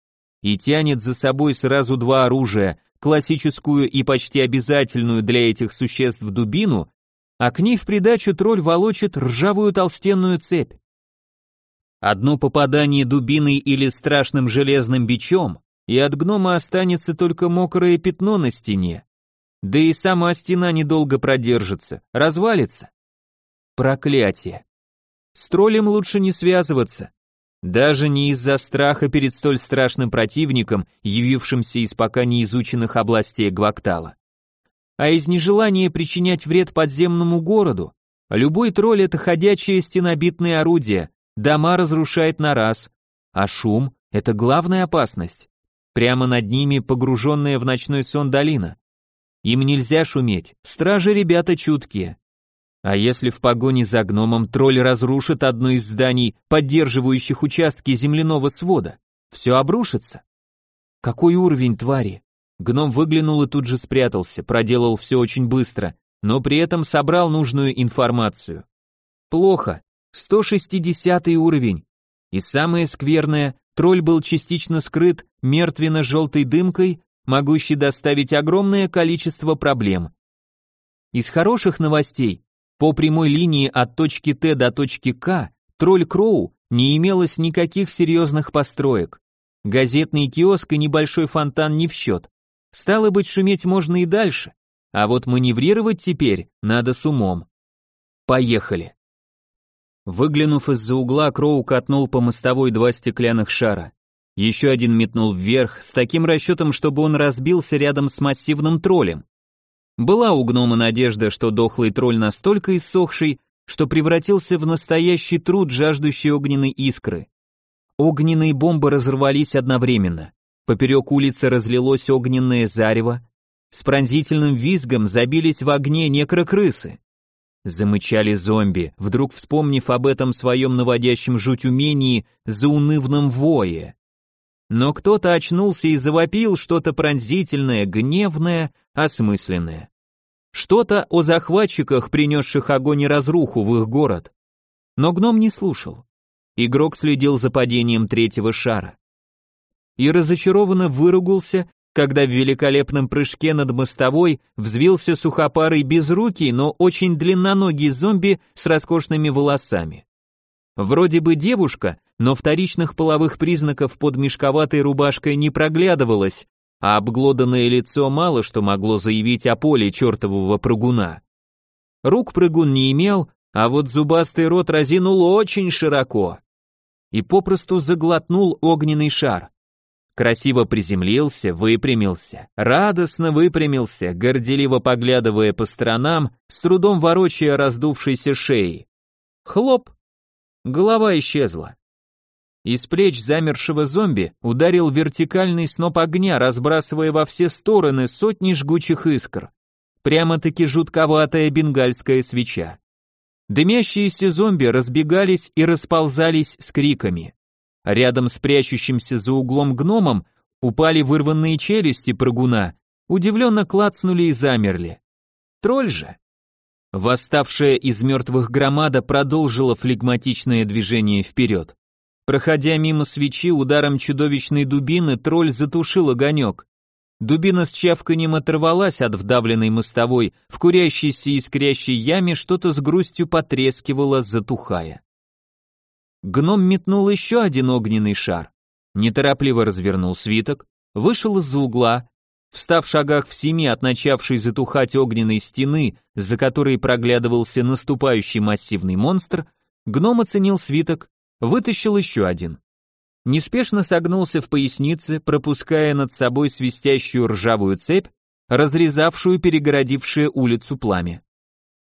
и тянет за собой сразу два оружия, классическую и почти обязательную для этих существ дубину, а к ней в придачу тролль волочит ржавую толстенную цепь. Одно попадание дубиной или страшным железным бичом, и от гнома останется только мокрое пятно на стене. Да и сама стена недолго продержится, развалится. Проклятие. С троллем лучше не связываться, даже не из-за страха перед столь страшным противником, явившимся из пока неизученных областей Гвактала, а из нежелания причинять вред подземному городу. Любой тролль — это ходячее стенобитное орудие, дома разрушает на раз, а шум — это главная опасность. Прямо над ними погруженная в ночной сон долина. Им нельзя шуметь, стражи ребята чуткие. А если в погоне за гномом тролль разрушит одно из зданий, поддерживающих участки земляного свода, все обрушится. Какой уровень твари? Гном выглянул и тут же спрятался, проделал все очень быстро, но при этом собрал нужную информацию. Плохо. 160 уровень. И самое скверное, тролль был частично скрыт мертвенно-желтой дымкой, могущей доставить огромное количество проблем. Из хороших новостей по прямой линии от точки Т до точки К тролль Кроу не имелось никаких серьезных построек. Газетный киоск и небольшой фонтан не в счет. Стало быть, шуметь можно и дальше, а вот маневрировать теперь надо с умом. Поехали. Выглянув из-за угла, Кроу катнул по мостовой два стеклянных шара. Еще один метнул вверх, с таким расчетом, чтобы он разбился рядом с массивным троллем. Была у гнома надежда, что дохлый тролль настолько иссохший, что превратился в настоящий труд, жаждущий огненной искры. Огненные бомбы разорвались одновременно. Поперек улицы разлилось огненное зарево, с пронзительным визгом забились в огне некрокрысы. Замычали зомби, вдруг вспомнив об этом своем наводящем жуть умении заунывном вое. Но кто-то очнулся и завопил что-то пронзительное, гневное, осмысленное. Что-то о захватчиках, принесших огонь и разруху в их город. Но гном не слушал. Игрок следил за падением третьего шара. И разочарованно выругался, когда в великолепном прыжке над мостовой взвился сухопарый безрукий, но очень длинноногий зомби с роскошными волосами. Вроде бы девушка, но вторичных половых признаков под мешковатой рубашкой не проглядывалось, а обглоданное лицо мало что могло заявить о поле чертового прыгуна. Рук прыгун не имел, а вот зубастый рот разинул очень широко и попросту заглотнул огненный шар. Красиво приземлился, выпрямился, радостно выпрямился, горделиво поглядывая по сторонам, с трудом ворочая раздувшейся шеей. Хлоп! Голова исчезла. Из плеч замершего зомби ударил вертикальный сноп огня, разбрасывая во все стороны сотни жгучих искр. Прямо-таки жутковатая бенгальская свеча. Дымящиеся зомби разбегались и расползались с криками. Рядом с прячущимся за углом гномом упали вырванные челюсти прыгуна, удивленно клацнули и замерли. Тролль же. Восставшая из мертвых громада продолжила флегматичное движение вперед. Проходя мимо свечи ударом чудовищной дубины, тролль затушил огонек. Дубина с чавканием оторвалась от вдавленной мостовой, в курящейся искрящей яме что-то с грустью потрескивало, затухая. Гном метнул еще один огненный шар, неторопливо развернул свиток, вышел из-за угла, встав в шагах в семи от начавшей затухать огненной стены, за которой проглядывался наступающий массивный монстр, гном оценил свиток, вытащил еще один. Неспешно согнулся в пояснице, пропуская над собой свистящую ржавую цепь, разрезавшую перегородившее улицу пламя.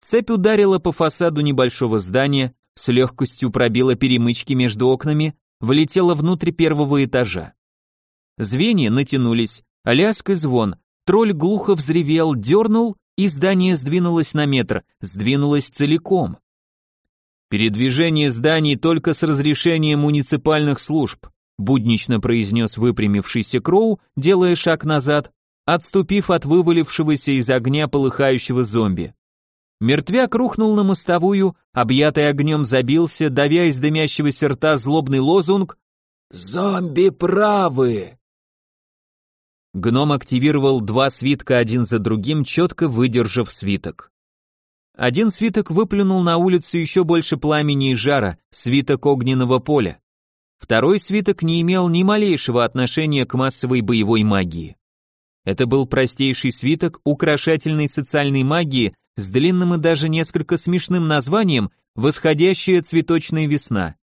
Цепь ударила по фасаду небольшого здания, с легкостью пробила перемычки между окнами, влетела внутрь первого этажа. Звенья натянулись, лязг и звон, тролль глухо взревел, дернул, и здание сдвинулось на метр, сдвинулось целиком. Передвижение зданий только с разрешения муниципальных служб, буднично произнес выпрямившийся Кроу, делая шаг назад, отступив от вывалившегося из огня полыхающего зомби. Мертвяк рухнул на мостовую, объятый огнем забился, давя из дымящегося рта злобный лозунг «Зомби правы!». Гном активировал два свитка один за другим, четко выдержав свиток. Один свиток выплюнул на улицу еще больше пламени и жара, свиток огненного поля. Второй свиток не имел ни малейшего отношения к массовой боевой магии. Это был простейший свиток украшательной социальной магии с длинным и даже несколько смешным названием «Восходящая цветочная весна».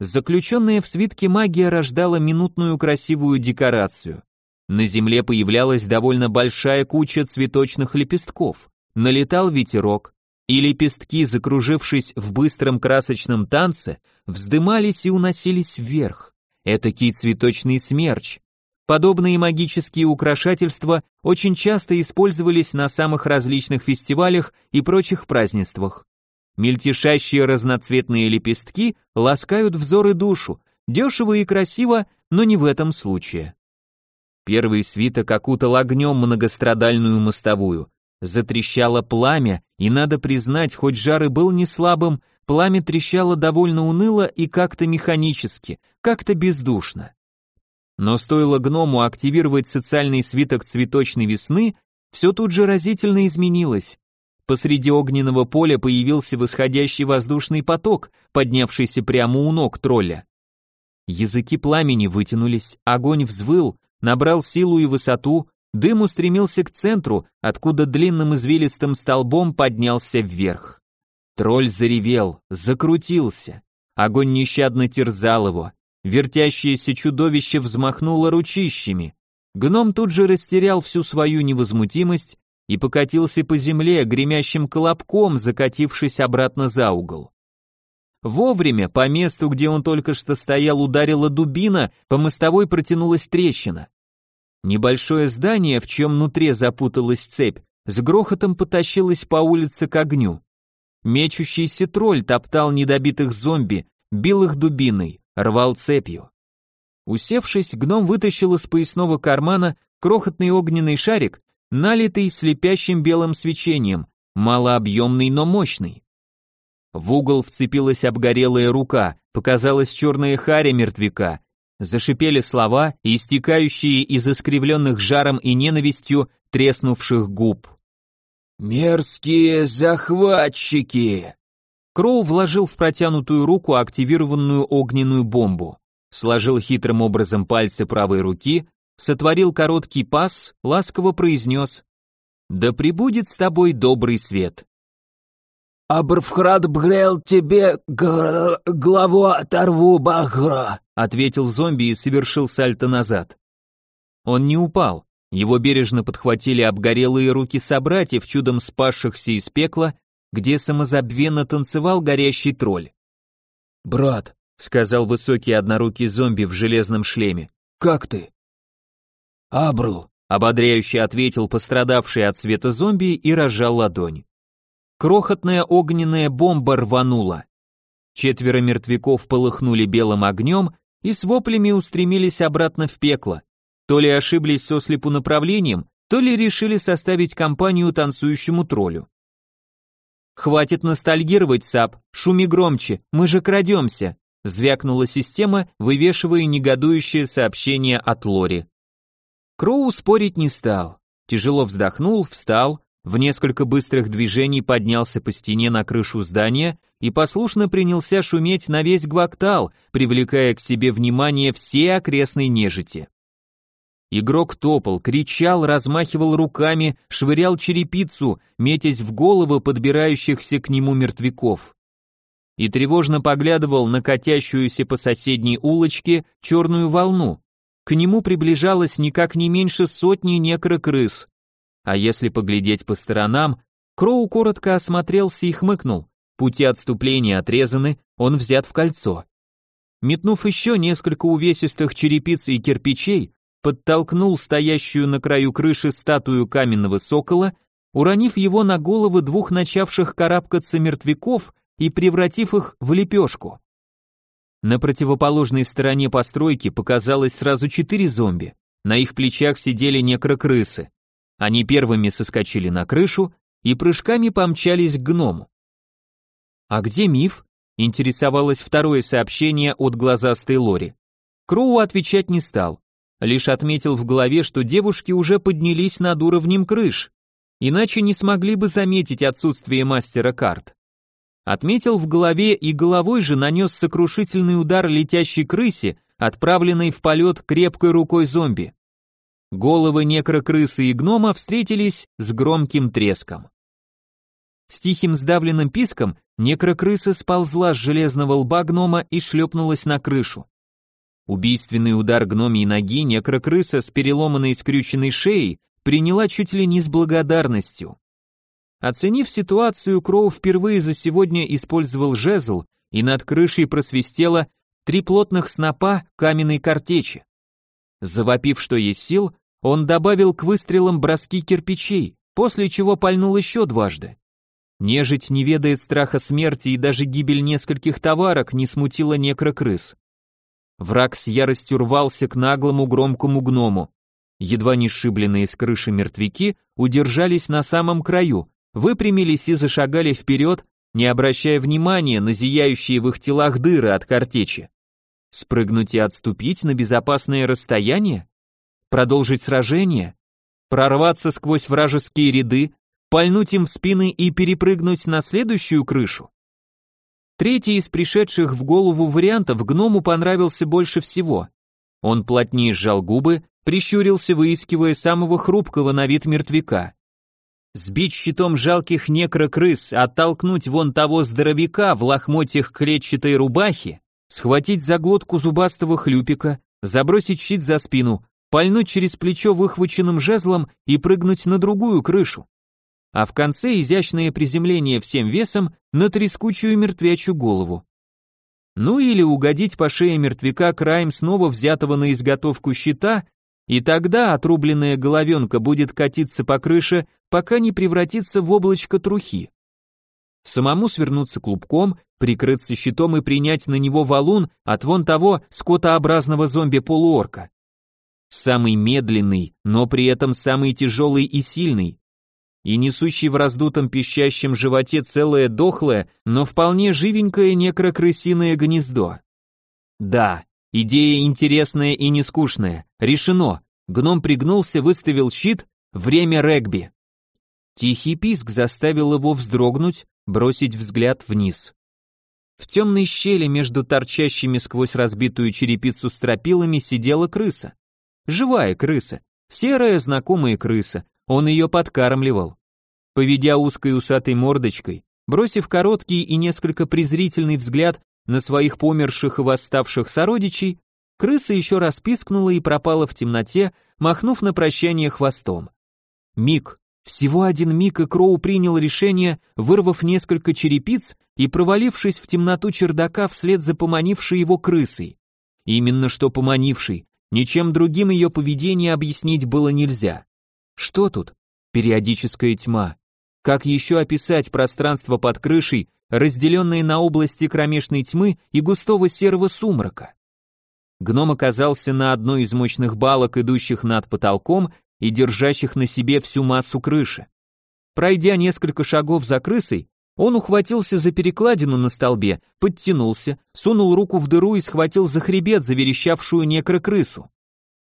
Заключенная в свитке магия рождала минутную красивую декорацию. На земле появлялась довольно большая куча цветочных лепестков, налетал ветерок, и лепестки, закружившись в быстром красочном танце, вздымались и уносились вверх. Этакий цветочный смерч, Подобные магические украшательства очень часто использовались на самых различных фестивалях и прочих празднествах. Мельтешащие разноцветные лепестки ласкают взор и душу, дешево и красиво, но не в этом случае. Первый свиток окутал огнем многострадальную мостовую. Затрещало пламя, и надо признать, хоть жар и был не слабым, пламя трещало довольно уныло и как-то механически, как-то бездушно. Но стоило гному активировать социальный свиток цветочной весны, все тут же разительно изменилось. Посреди огненного поля появился восходящий воздушный поток, поднявшийся прямо у ног тролля. Языки пламени вытянулись, огонь взвыл, набрал силу и высоту, дым устремился к центру, откуда длинным извилистым столбом поднялся вверх. Тролль заревел, закрутился. Огонь нещадно терзал его, Вертящееся чудовище взмахнуло ручищами. Гном тут же растерял всю свою невозмутимость и покатился по земле гремящим колобком, закатившись обратно за угол. Вовремя по месту, где он только что стоял, ударила дубина, по мостовой протянулась трещина. Небольшое здание, в чем внутри запуталась цепь, с грохотом потащилось по улице к огню. Мечущийся тролль топтал недобитых зомби, бил их дубиной, рвал цепью. Усевшись, гном вытащил из поясного кармана крохотный огненный шарик, налитый слепящим белым свечением, малообъемный, но мощный. В угол вцепилась обгорелая рука, показалась черная харя мертвяка. Зашипели слова, истекающие из искривленных жаром и ненавистью треснувших губ. «Мерзкие захватчики!» Кроу вложил в протянутую руку активированную огненную бомбу, сложил хитрым образом пальцы правой руки, сотворил короткий пас, ласково произнес «Да пребудет с тобой добрый свет». «Абрфхрад Бгрел тебе главу оторву, Багра», ответил зомби и совершил сальто назад. Он не упал, его бережно подхватили обгорелые руки собратьев, чудом спасшихся из пекла, где самозабвенно танцевал горящий тролль. «Брат», — сказал высокий однорукий зомби в железном шлеме, — «как ты?» «Абрл», — ободряюще ответил пострадавший от света зомби и разжал ладонь. Крохотная огненная бомба рванула. Четверо мертвяков полыхнули белым огнем и с воплями устремились обратно в пекло. То ли ошиблись со слепу направлением, то ли решили составить компанию танцующему троллю. «Хватит ностальгировать, Сап, шуми громче, мы же крадемся», звякнула система, вывешивая негодующее сообщение от Лори. Кроу спорить не стал. Тяжело вздохнул, встал, в несколько быстрых движений поднялся по стене на крышу здания и послушно принялся шуметь на весь гвактал, привлекая к себе внимание всей окрестной нежити. Игрок топал, кричал, размахивал руками, швырял черепицу, метясь в головы подбирающихся к нему мертвяков. И тревожно поглядывал на катящуюся по соседней улочке черную волну. К нему приближалось никак не меньше сотни некрокрыс. А если поглядеть по сторонам, Кроу коротко осмотрелся и хмыкнул. Пути отступления отрезаны, он взят в кольцо. Метнув еще несколько увесистых черепиц и кирпичей, подтолкнул стоящую на краю крыши статую каменного сокола, уронив его на головы двух начавших карабкаться мертвяков и превратив их в лепешку. На противоположной стороне постройки показалось сразу четыре зомби. На их плечах сидели некрокрысы. Они первыми соскочили на крышу и прыжками помчались к гному. «А где миф?» — интересовалось второе сообщение от глазастой Лори. Кроу отвечать не стал, лишь отметил в голове, что девушки уже поднялись над уровнем крыш, иначе не смогли бы заметить отсутствие мастера карт. Отметил в голове и головой же нанес сокрушительный удар летящей крысе, отправленной в полет крепкой рукой зомби. Головы некрокрысы и гнома встретились с громким треском. С тихим сдавленным писком некрокрыса сползла с железного лба гнома и шлепнулась на крышу. Убийственный удар гномьей ноги некрокрыса с переломанной скрюченной шеей приняла чуть ли не с благодарностью. Оценив ситуацию, Кроу впервые за сегодня использовал жезл, и над крышей просвистело три плотных снопа каменной картечи. Завопив, что есть сил, он добавил к выстрелам броски кирпичей, после чего пальнул еще дважды. Нежить не ведает страха смерти и даже гибель нескольких товарок не смутила некрокрыс. Враг с яростью рвался к наглому громкому гному. Едва не сшибленные с крыши мертвяки удержались на самом краю, выпрямились и зашагали вперед, не обращая внимания на зияющие в их телах дыры от картечи. Спрыгнуть и отступить на безопасное расстояние? Продолжить сражение? Прорваться сквозь вражеские ряды, пальнуть им в спины и перепрыгнуть на следующую крышу? Третий из пришедших в голову вариантов гному понравился больше всего. Он плотнее сжал губы, прищурился, выискивая самого хрупкого на вид мертвяка. Сбить щитом жалких некрокрыс, оттолкнуть вон того здоровяка в лохмотьях клетчатой рубахи, схватить за глотку зубастого хлюпика, забросить щит за спину, пальнуть через плечо выхваченным жезлом и прыгнуть на другую крышу. А в конце изящное приземление всем весом на трескучую мертвячью голову. Ну или угодить по шее мертвяка краем снова взятого на изготовку щита, и тогда отрубленная головенка будет катиться по крыше, пока не превратится в облачко трухи. Самому свернуться клубком, прикрыться щитом и принять на него валун от вон того скотообразного зомби-полуорка. Самый медленный, но при этом самый тяжелый и сильный, и несущий в раздутом пищащем животе целое дохлое, но вполне живенькое некрокрысиное гнездо. Да, идея интересная и не скучная. Решено. Гном пригнулся, выставил щит. Время регби. Тихий писк заставил его вздрогнуть, бросить взгляд вниз. В темной щели между торчащими сквозь разбитую черепицу стропилами сидела крыса. Живая крыса, серая знакомая крыса, он ее подкармливал. Поведя узкой усатой мордочкой, бросив короткий и несколько презрительный взгляд на своих померших и восставших сородичей, крыса еще раз пискнула и пропала в темноте, махнув на прощание хвостом. Миг, всего один миг, и Кроу принял решение, вырвав несколько черепиц и провалившись в темноту чердака вслед за поманившей его крысой. Именно что поманившей, ничем другим ее поведение объяснить было нельзя. Что тут? Периодическая тьма. Как еще описать пространство под крышей, разделенное на области кромешной тьмы и густого серого сумрака? Гном оказался на одной из мощных балок, идущих над потолком и держащих на себе всю массу крыши. Пройдя несколько шагов за крысой, он ухватился за перекладину на столбе, подтянулся, сунул руку в дыру и схватил за хребет заверещавшую некрокрысу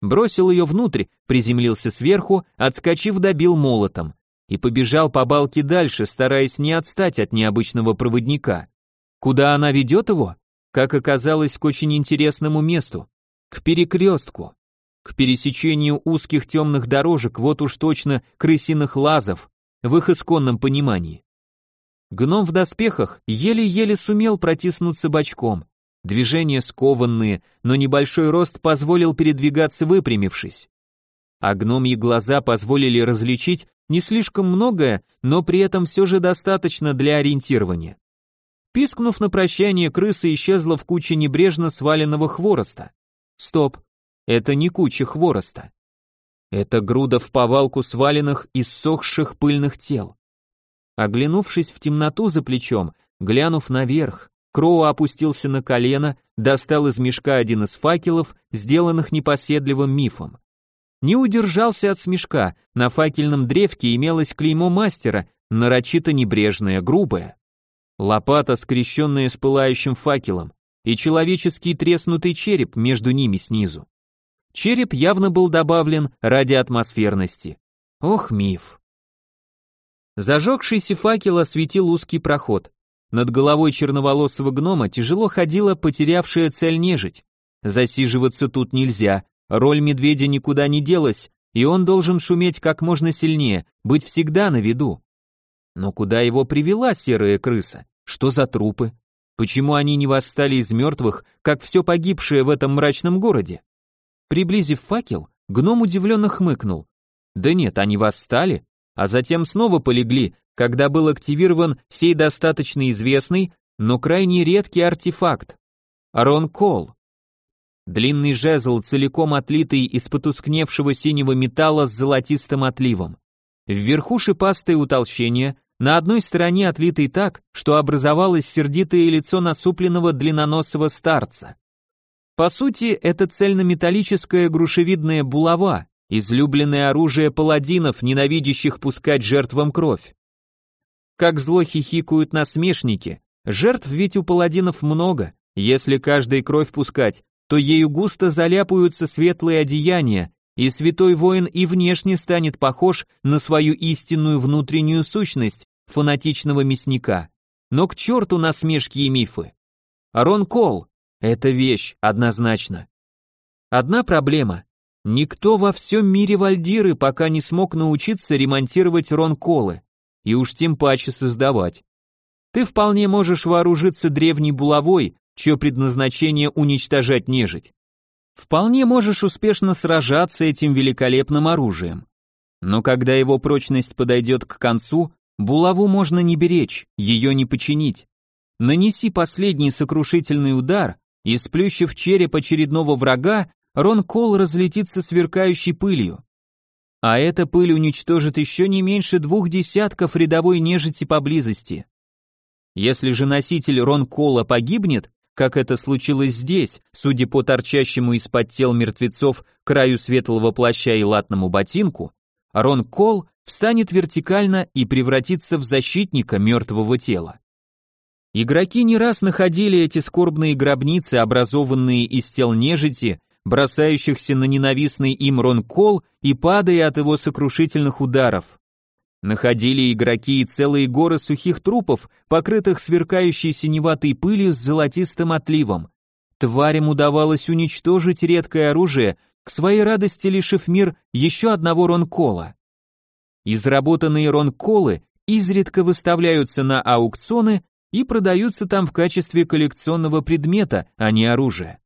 бросил ее внутрь, приземлился сверху, отскочив добил молотом и побежал по балке дальше, стараясь не отстать от необычного проводника. Куда она ведет его? Как оказалось, к очень интересному месту. К перекрестку. К пересечению узких темных дорожек, вот уж точно крысиных лазов, в их исконном понимании. Гном в доспехах еле-еле сумел протиснуться бочком, Движения скованные, но небольшой рост позволил передвигаться выпрямившись. А гномьи глаза позволили различить не слишком многое, но при этом все же достаточно для ориентирования. Пискнув на прощание, крыса исчезла в куче небрежно сваленного хвороста. Стоп, это не куча хвороста. Это груда в повалку сваленных и ссохших пыльных тел. Оглянувшись в темноту за плечом, глянув наверх, Кроу опустился на колено, достал из мешка один из факелов, сделанных непоседливым мифом. Не удержался от смешка, на факельном древке имелось клеймо мастера, нарочито небрежное, грубое. Лопата, скрещенная с пылающим факелом, и человеческий треснутый череп между ними снизу. Череп явно был добавлен ради атмосферности. Ох, миф. Зажегшийся факел осветил узкий проход. Над головой черноволосого гнома тяжело ходила потерявшая цель нежить. Засиживаться тут нельзя, роль медведя никуда не делась, и он должен шуметь как можно сильнее, быть всегда на виду. Но куда его привела серая крыса? Что за трупы? Почему они не восстали из мертвых, как все погибшее в этом мрачном городе? Приблизив факел, гном удивленно хмыкнул. Да нет, они восстали, а затем снова полегли, когда был активирован сей достаточно известный, но крайне редкий артефакт – Ронкол. Длинный жезл, целиком отлитый из потускневшего синего металла с золотистым отливом. Вверху шипастое утолщение, на одной стороне отлитый так, что образовалось сердитое лицо насупленного длинноносого старца. По сути, это цельнометаллическая грушевидная булава, излюбленное оружие паладинов, ненавидящих пускать жертвам кровь. Как зло хихикают насмешники. Жертв ведь у паладинов много. Если каждой кровь пускать, то ею густо заляпаются светлые одеяния, и святой воин и внешне станет похож на свою истинную внутреннюю сущность фанатичного мясника. Но к черту насмешки и мифы. Арон Кол – это вещь, однозначно. Одна проблема. Никто во всем мире вальдиры пока не смог научиться ремонтировать ронколы и уж тем паче создавать. Ты вполне можешь вооружиться древней булавой, чье предназначение уничтожать нежить. Вполне можешь успешно сражаться этим великолепным оружием. Но когда его прочность подойдет к концу, булаву можно не беречь, ее не починить. Нанеси последний сокрушительный удар, и сплющив череп очередного врага, Рон Кол разлетится сверкающей пылью. А эта пыль уничтожит еще не меньше двух десятков рядовой нежити поблизости. Если же носитель Рон Кола погибнет, как это случилось здесь, судя по торчащему из-под тел мертвецов краю светлого плаща и латному ботинку, Рон Кол встанет вертикально и превратится в защитника мертвого тела. Игроки не раз находили эти скорбные гробницы, образованные из тел нежити, бросающихся на ненавистный им Рон Кол и падая от его сокрушительных ударов. Находили игроки и целые горы сухих трупов, покрытых сверкающей синеватой пылью с золотистым отливом. Тварям удавалось уничтожить редкое оружие, к своей радости лишив мир еще одного ронкола. Изработанные ронколы изредка выставляются на аукционы и продаются там в качестве коллекционного предмета, а не оружия.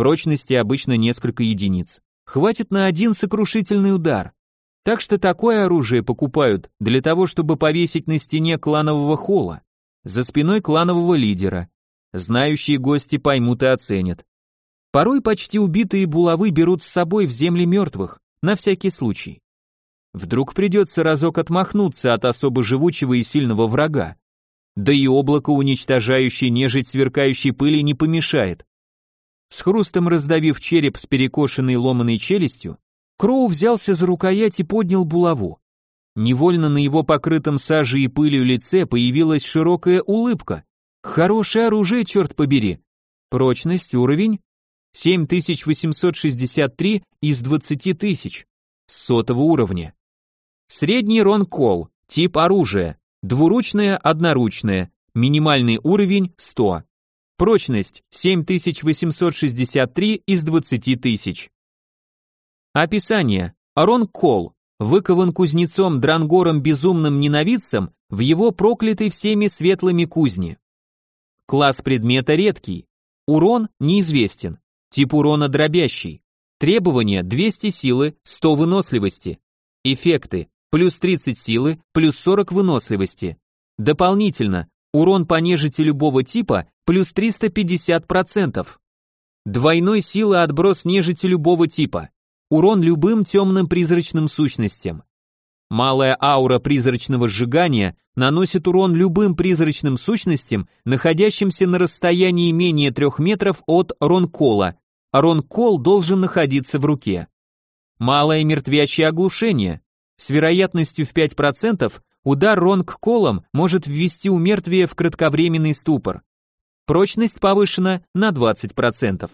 Прочности обычно несколько единиц. Хватит на один сокрушительный удар. Так что такое оружие покупают для того, чтобы повесить на стене кланового холла, за спиной кланового лидера. Знающие гости поймут и оценят. Порой почти убитые булавы берут с собой в земли мертвых, на всякий случай. Вдруг придется разок отмахнуться от особо живучего и сильного врага. Да и облако, уничтожающее нежить сверкающей пыли, не помешает. С хрустом раздавив череп с перекошенной ломаной челюстью, Кроу взялся за рукоять и поднял булаву. Невольно на его покрытом сажей и пылью лице появилась широкая улыбка. Хорошее оружие, черт побери. Прочность, уровень 7863 из 20 тысяч. Сотого уровня. Средний рон-кол, тип оружия, двуручное, одноручное, минимальный уровень 100. Прочность 7863 из 20 тысяч. Описание. Арон Кол, выкован кузнецом Дрангором безумным ненавидцем в его проклятой всеми светлыми кузне. Класс предмета редкий. Урон неизвестен. Тип урона дробящий. Требования 200 силы, 100 выносливости. Эффекты плюс 30 силы, плюс 40 выносливости. Дополнительно, урон по нежити любого типа плюс 350%. Двойной силы отброс нежити любого типа. Урон любым темным призрачным сущностям. Малая аура призрачного сжигания наносит урон любым призрачным сущностям, находящимся на расстоянии менее трех метров от ронкола, ронкол должен находиться в руке. Малое мертвячее оглушение. С вероятностью в 5% удар ронг-колом может ввести умертвие в кратковременный ступор. Прочность повышена на 20%.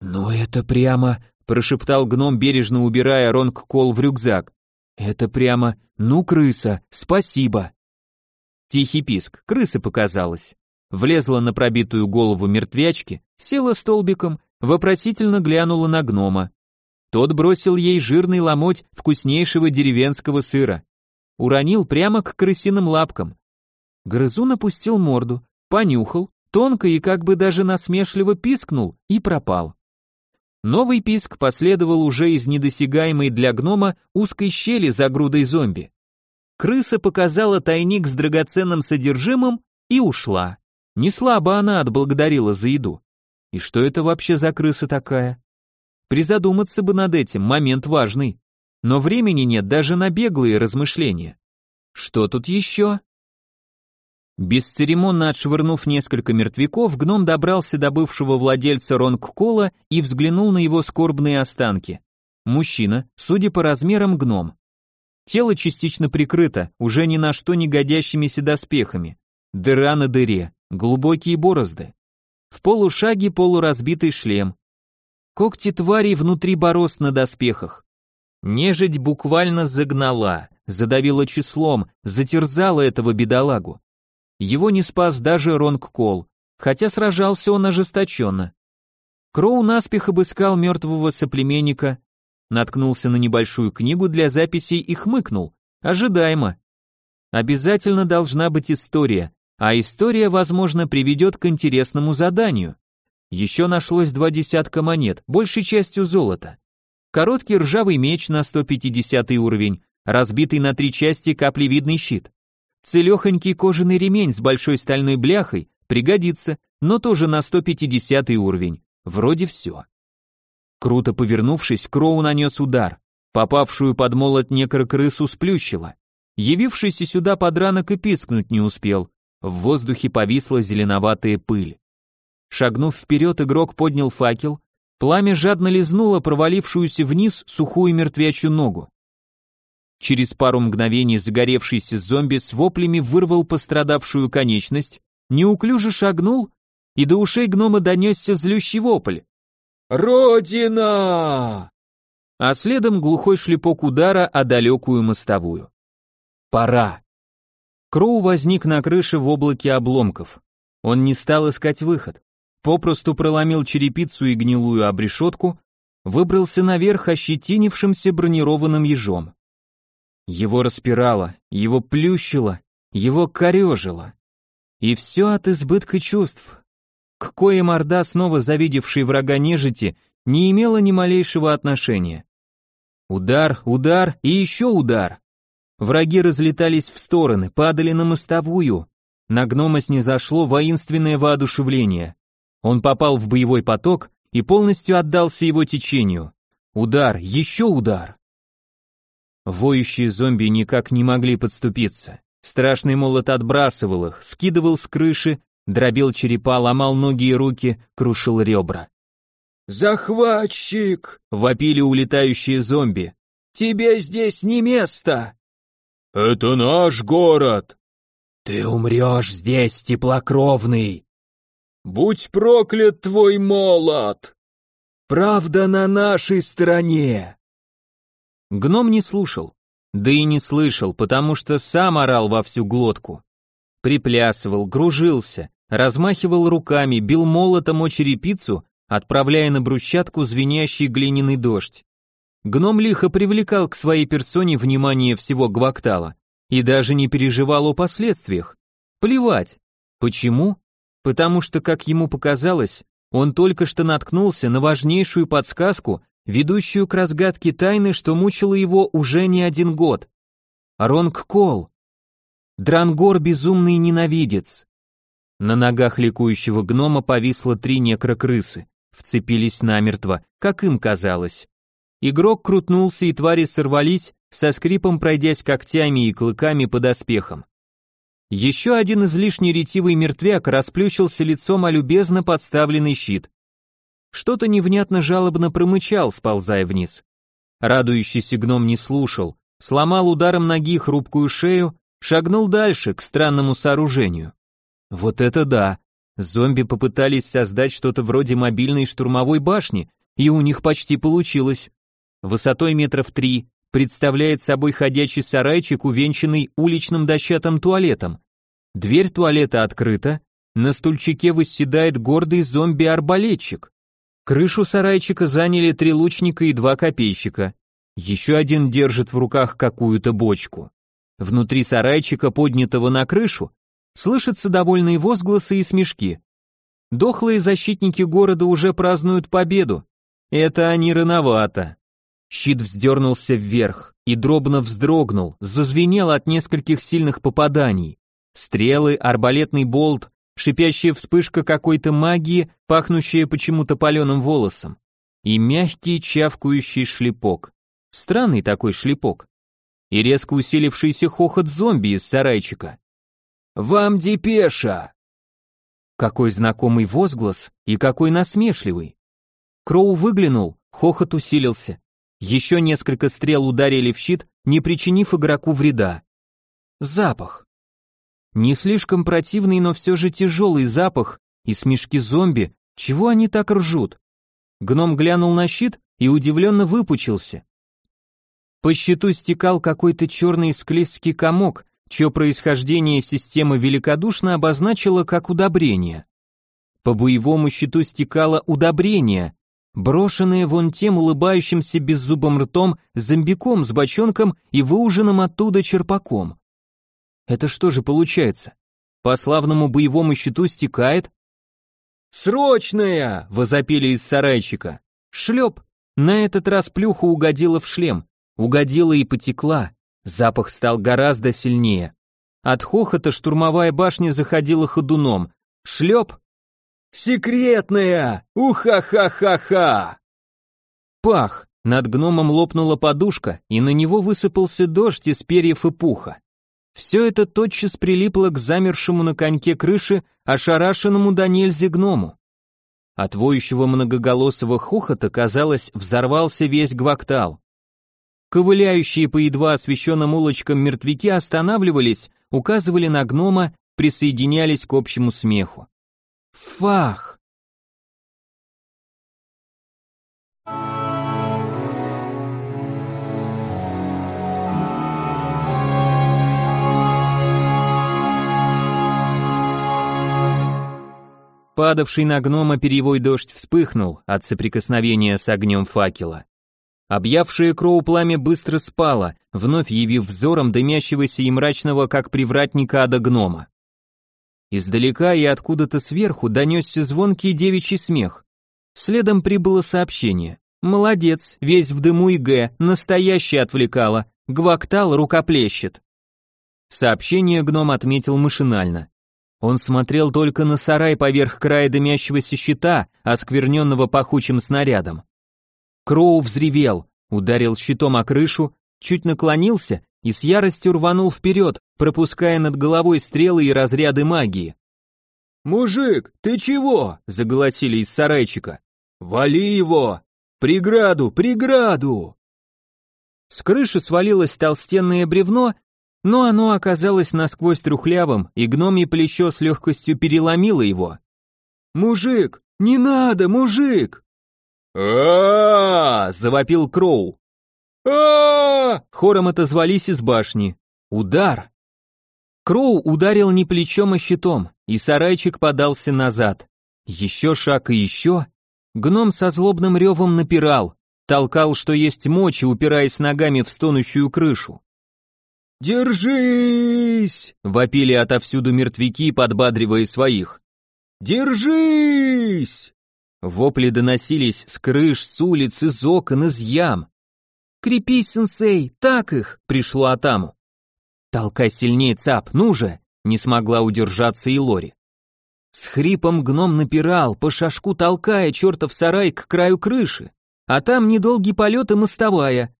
«Ну это прямо прошептал гном, бережно убирая ронг-кол в рюкзак. Это прямо, ну крыса, спасибо. Тихий писк, крыса показалась. Влезла на пробитую голову мертвячки, села столбиком, вопросительно глянула на гнома. Тот бросил ей жирный ломоть вкуснейшего деревенского сыра. Уронил прямо к крысиным лапкам. Грызун опустил морду, понюхал, тонко и как бы даже насмешливо пискнул и пропал. Новый писк последовал уже из недосягаемой для гнома узкой щели за грудой зомби. Крыса показала тайник с драгоценным содержимым и ушла. Не слабо она отблагодарила за еду. И что это вообще за крыса такая? Призадуматься бы над этим, момент важный. Но времени нет даже на беглые размышления. Что тут еще? Бесцеремонно отшвырнув несколько мертвяков, гном добрался до бывшего владельца Ронгкола и взглянул на его скорбные останки. Мужчина, судя по размерам, гном. Тело частично прикрыто, уже ни на что не годящимися доспехами. Дыра на дыре, глубокие борозды. В полушаге полуразбитый шлем. Когти твари внутри борозд на доспехах. Нежить буквально загнала, задавила числом, затерзала этого бедолагу. Его не спас даже Ронг Кол, хотя сражался он ожесточенно. Кроу наспех обыскал мертвого соплеменника, наткнулся на небольшую книгу для записей и хмыкнул. Ожидаемо. Обязательно должна быть история, а история, возможно, приведет к интересному заданию. Еще нашлось два десятка монет, большей частью золота. Короткий ржавый меч на 150 уровень, разбитый на три части каплевидный щит. Целехонький кожаный ремень с большой стальной бляхой пригодится, но тоже на 150 уровень. Вроде все. Круто повернувшись, Кроу нанес удар. Попавшую под молот некрокрысу сплющило. Явившийся сюда подранок и пискнуть не успел. В воздухе повисла зеленоватая пыль. Шагнув вперед, игрок поднял факел. Пламя жадно лизнуло провалившуюся вниз сухую мертвячью ногу. Через пару мгновений загоревшийся зомби с воплями вырвал пострадавшую конечность, неуклюже шагнул, и до ушей гнома донесся злющий вопль. «Родина!» А следом глухой шлепок удара о далекую мостовую. «Пора!» Кроу возник на крыше в облаке обломков. Он не стал искать выход. Попросту проломил черепицу и гнилую обрешетку, выбрался наверх ощетинившимся бронированным ежом. Его распирало, его плющило, его корежило. И все от избытка чувств. К коим Орда, снова завидевший врага нежити, не имела ни малейшего отношения. Удар, удар и еще удар. Враги разлетались в стороны, падали на мостовую. На гнома снизошло воинственное воодушевление. Он попал в боевой поток и полностью отдался его течению. Удар, еще удар. Воющие зомби никак не могли подступиться. Страшный молот отбрасывал их, скидывал с крыши, дробил черепа, ломал ноги и руки, крушил ребра. «Захватчик!» — вопили улетающие зомби. «Тебе здесь не место!» «Это наш город!» «Ты умрешь здесь, теплокровный!» «Будь проклят твой молот!» «Правда на нашей стороне!» Гном не слушал, да и не слышал, потому что сам орал во всю глотку. Приплясывал, гружился, размахивал руками, бил молотом о черепицу, отправляя на брусчатку звенящий глиняный дождь. Гном лихо привлекал к своей персоне внимание всего Гвактала и даже не переживал о последствиях. Плевать. Почему? Потому что, как ему показалось, он только что наткнулся на важнейшую подсказку ведущую к разгадке тайны, что мучила его уже не один год. Ронг Кол. Дрангор безумный ненавидец. На ногах ликующего гнома повисло три некрокрысы, вцепились намертво, как им казалось. Игрок крутнулся, и твари сорвались, со скрипом пройдясь когтями и клыками под оспехом. Еще один излишне ретивый мертвяк расплющился лицом о любезно подставленный щит. Что-то невнятно жалобно промычал, сползая вниз. Радующийся гном не слушал, сломал ударом ноги хрупкую шею, шагнул дальше, к странному сооружению. Вот это да! Зомби попытались создать что-то вроде мобильной штурмовой башни, и у них почти получилось. Высотой метров три, представляет собой ходячий сарайчик, увенчанный уличным дощатым туалетом. Дверь туалета открыта, на стульчике восседает гордый зомби-арбалетчик. Крышу сарайчика заняли три лучника и два копейщика. Еще один держит в руках какую-то бочку. Внутри сарайчика, поднятого на крышу, слышатся довольные возгласы и смешки. Дохлые защитники города уже празднуют победу. Это они рановато. Щит вздернулся вверх и дробно вздрогнул, зазвенел от нескольких сильных попаданий. Стрелы, арбалетный болт, шипящая вспышка какой-то магии, пахнущая почему-то паленым волосом, и мягкий чавкающий шлепок. Странный такой шлепок. И резко усилившийся хохот зомби из сарайчика. «Вам депеша!» Какой знакомый возглас и какой насмешливый. Кроу выглянул, хохот усилился. Еще несколько стрел ударили в щит, не причинив игроку вреда. Запах. Не слишком противный, но все же тяжелый запах и смешки зомби, чего они так ржут? Гном глянул на щит и удивленно выпучился. По щиту стекал какой-то черный склизкий комок, чье происхождение система великодушно обозначила как удобрение. По боевому щиту стекало удобрение, брошенное вон тем улыбающимся беззубым ртом зомбиком с бочонком и выуженным оттуда черпаком. Это что же получается? По славному боевому щиту стекает? «Срочная!» — возопили из сарайчика. Шлеп! На этот раз плюха угодила в шлем. Угодила и потекла. Запах стал гораздо сильнее. От хохота штурмовая башня заходила ходуном. Шлеп! «Секретная! Уха-ха-ха-ха!» Пах! Над гномом лопнула подушка, и на него высыпался дождь из перьев и пуха. Все это тотчас прилипло к замершему на коньке крыши, ошарашенному до нельзя гному. От воющего многоголосого хохота, казалось, взорвался весь гвактал. Ковыляющие по едва освещенным улочкам мертвяки останавливались, указывали на гнома, присоединялись к общему смеху. Фах! Падавший на гнома перьевой дождь вспыхнул от соприкосновения с огнем факела. Объявшее Кроу пламя быстро спало, вновь явив взором дымящегося и мрачного, как привратника ада гнома. Издалека и откуда-то сверху донесся звонкий девичий смех. Следом прибыло сообщение. «Молодец, весь в дыму и г, настоящий отвлекало, гвактал рукоплещет». Сообщение гном отметил машинально. Он смотрел только на сарай поверх края дымящегося щита, оскверненного пахучим снарядом. Кроу взревел, ударил щитом о крышу, чуть наклонился и с яростью рванул вперед, пропуская над головой стрелы и разряды магии. «Мужик, ты чего?» – заголосили из сарайчика. «Вали его! Преграду, преграду!» С крыши свалилось толстенное бревно но оно оказалось насквозь трухлявым, и гномье плечо с легкостью переломило его. «Мужик! Не надо, мужик!» а завопил Кроу. а хором отозвались из башни. Удар! Кроу ударил не плечом, а щитом, и сарайчик подался назад. Еще шаг и еще. Гном со злобным ревом напирал, толкал, что есть мочи, упираясь ногами в стонущую крышу. «Держись!» — вопили отовсюду мертвяки, подбадривая своих. «Держись!» Вопли доносились с крыш, с улиц, из окон, из ям. «Крепись, сенсей, так их!» — пришло Атаму. «Толкай сильнее, цап, ну же!» — не смогла удержаться и Лори. С хрипом гном напирал, по шашку толкая чертов сарай к краю крыши, а там недолгий полет и мостовая,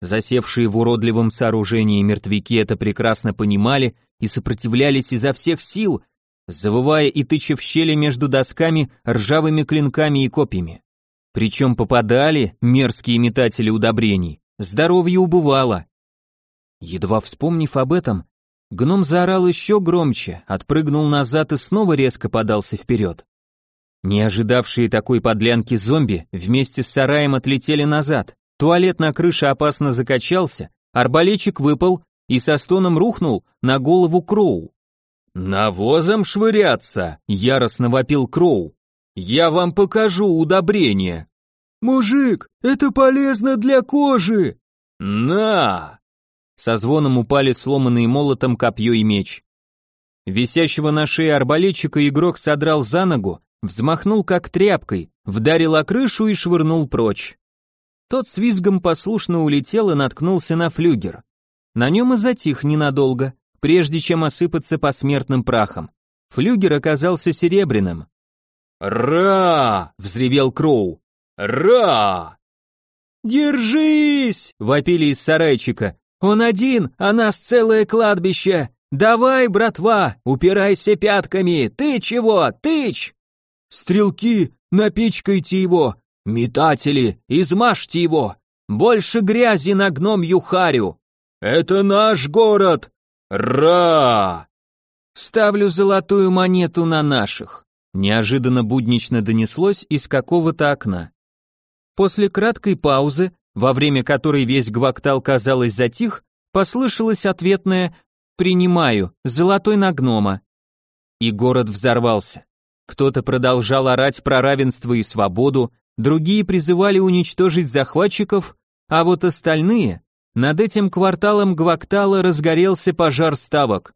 Засевшие в уродливом сооружении мертвяки это прекрасно понимали и сопротивлялись изо всех сил, завывая и тыча в щели между досками ржавыми клинками и копьями. Причем попадали мерзкие метатели удобрений, здоровье убывало. Едва вспомнив об этом, гном заорал еще громче, отпрыгнул назад и снова резко подался вперед. Не ожидавшие такой подлянки зомби вместе с сараем отлетели назад. Туалет на крыше опасно закачался, арбалетчик выпал и со стоном рухнул на голову Кроу. «Навозом швыряться!» — яростно вопил Кроу. «Я вам покажу удобрение!» «Мужик, это полезно для кожи!» «На!» Со звоном упали сломанные молотом копье и меч. Висящего на шее арбалетчика игрок содрал за ногу, взмахнул как тряпкой, вдарил о крышу и швырнул прочь. Тот с визгом послушно улетел и наткнулся на флюгер. На нем и затих ненадолго, прежде чем осыпаться посмертным прахом. Флюгер оказался серебряным. «Ра!» — взревел Кроу. «Ра!» «Держись!» — вопили из сарайчика. «Он один, а нас целое кладбище! Давай, братва, упирайся пятками! Ты чего, тычь!» «Стрелки, напичкайте его! «Метатели, измажьте его! Больше грязи на гномью харю! Это наш город! Ра!» «Ставлю золотую монету на наших», неожиданно буднично донеслось из какого-то окна. После краткой паузы, во время которой весь гвактал, казалось, затих, послышалось ответное «Принимаю, золотой на гнома». И город взорвался. Кто-то продолжал орать про равенство и свободу, другие призывали уничтожить захватчиков, а вот остальные, над этим кварталом Гвактала разгорелся пожар ставок.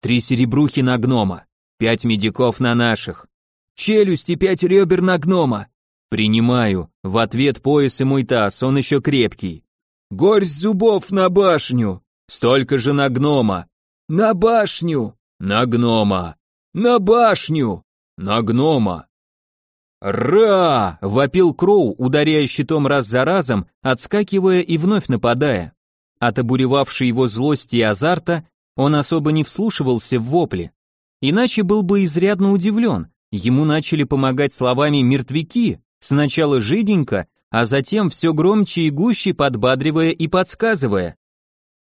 Три серебрухи на гнома, пять медиков на наших, челюсть и пять ребер на гнома. Принимаю, в ответ пояс и мой таз, он еще крепкий. Горсть зубов на башню, столько же на гнома. На башню, на гнома, на башню, на гнома. «Ра!» — вопил Кроу, ударяя щитом раз за разом, отскакивая и вновь нападая. От обуревавшей его злости и азарта он особо не вслушивался в вопли. Иначе был бы изрядно удивлен. Ему начали помогать словами «мертвяки», сначала жиденько, а затем все громче и гуще подбадривая и подсказывая.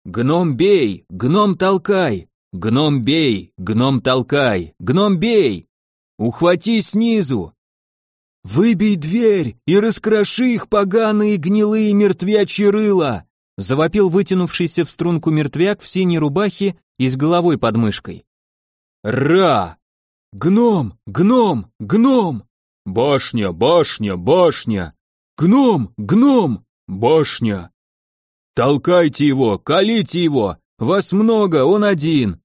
«Гном бей! Гном толкай! Гном бей! Гном толкай! Гном бей! Ухвати снизу! «Выбей дверь и раскроши их поганые гнилые мертвячьи рыла!» завопил вытянувшийся в струнку мертвяк в синей рубахе и с головой под мышкой. «Ра! Гном! Гном! Гном! Башня! Башня! Башня! Гном! Гном! Башня! Толкайте его! Колите его! Вас много, он один!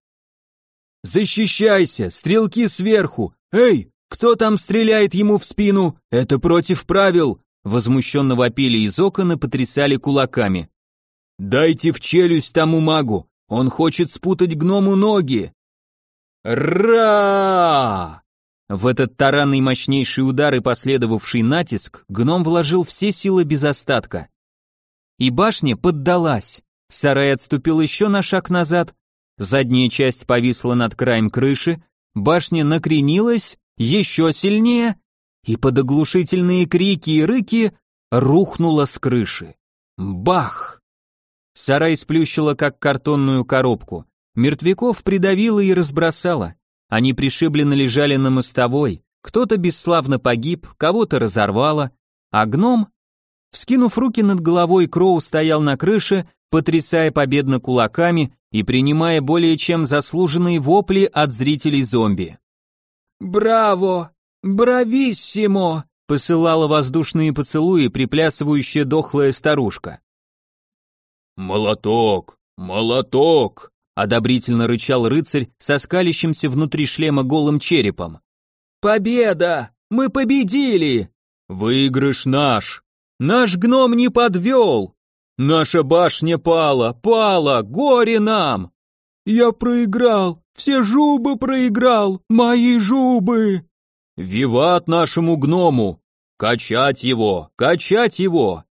Защищайся! Стрелки сверху! Эй, кто там стреляет ему в спину? Это против правил!» Возмущенно вопили из окон и потрясали кулаками. «Дайте в челюсть тому магу! Он хочет спутать гному ноги!» «Ра!» В этот таранный мощнейший удар и последовавший натиск гном вложил все силы без остатка. И башня поддалась. Сарай отступил еще на шаг назад, задняя часть повисла над краем крыши, башня накренилась еще сильнее, и под оглушительные крики и рыки рухнула с крыши. Бах! Сарай сплющила, как картонную коробку. Мертвяков придавило и разбросало. Они пришибленно лежали на мостовой, кто-то бесславно погиб, кого-то разорвало, а гном, вскинув руки над головой, Кроу стоял на крыше, потрясая победно кулаками и принимая более чем заслуженные вопли от зрителей зомби. «Браво! Брависсимо!» посылала воздушные поцелуи приплясывающая дохлая старушка. «Молоток! Молоток!» одобрительно рычал рыцарь со скалящимся внутри шлема голым черепом. «Победа! Мы победили! Выигрыш наш! Наш гном не подвел! Наша башня пала, пала, горе нам! Я проиграл, все жубы проиграл, мои жубы!» «Виват нашему гному! Качать его, качать его!»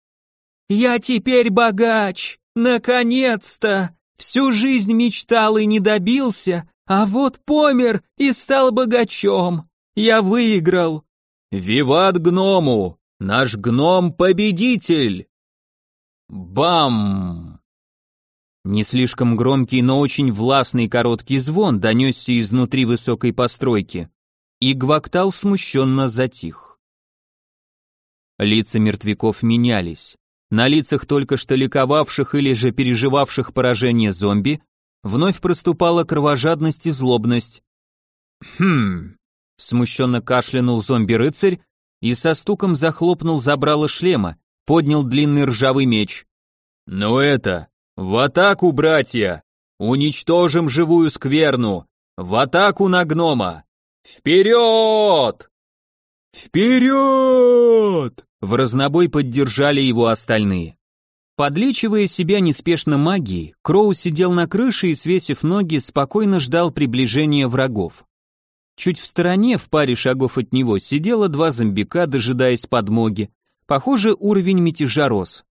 «Я теперь богач! Наконец-то! Всю жизнь мечтал и не добился, а вот помер и стал богачом! Я выиграл!» «Виват гному! Наш гном-победитель!» Бам! Не слишком громкий, но очень властный короткий звон донесся изнутри высокой постройки, и Гвактал смущенно затих. Лица мертвяков менялись. На лицах только что ликовавших или же переживавших поражение зомби вновь проступала кровожадность и злобность. «Хм...» — смущенно кашлянул зомби-рыцарь и со стуком захлопнул забрало шлема, поднял длинный ржавый меч. «Ну это, «В атаку, братья! Уничтожим живую скверну! В атаку на гнома! Вперед!» «Вперед!» В разнобой поддержали его остальные. Подлечивая себя неспешно магией, Кроу сидел на крыше и, свесив ноги, спокойно ждал приближения врагов. Чуть в стороне, в паре шагов от него, сидело два зомбика, дожидаясь подмоги. Похоже, уровень мятежа рос.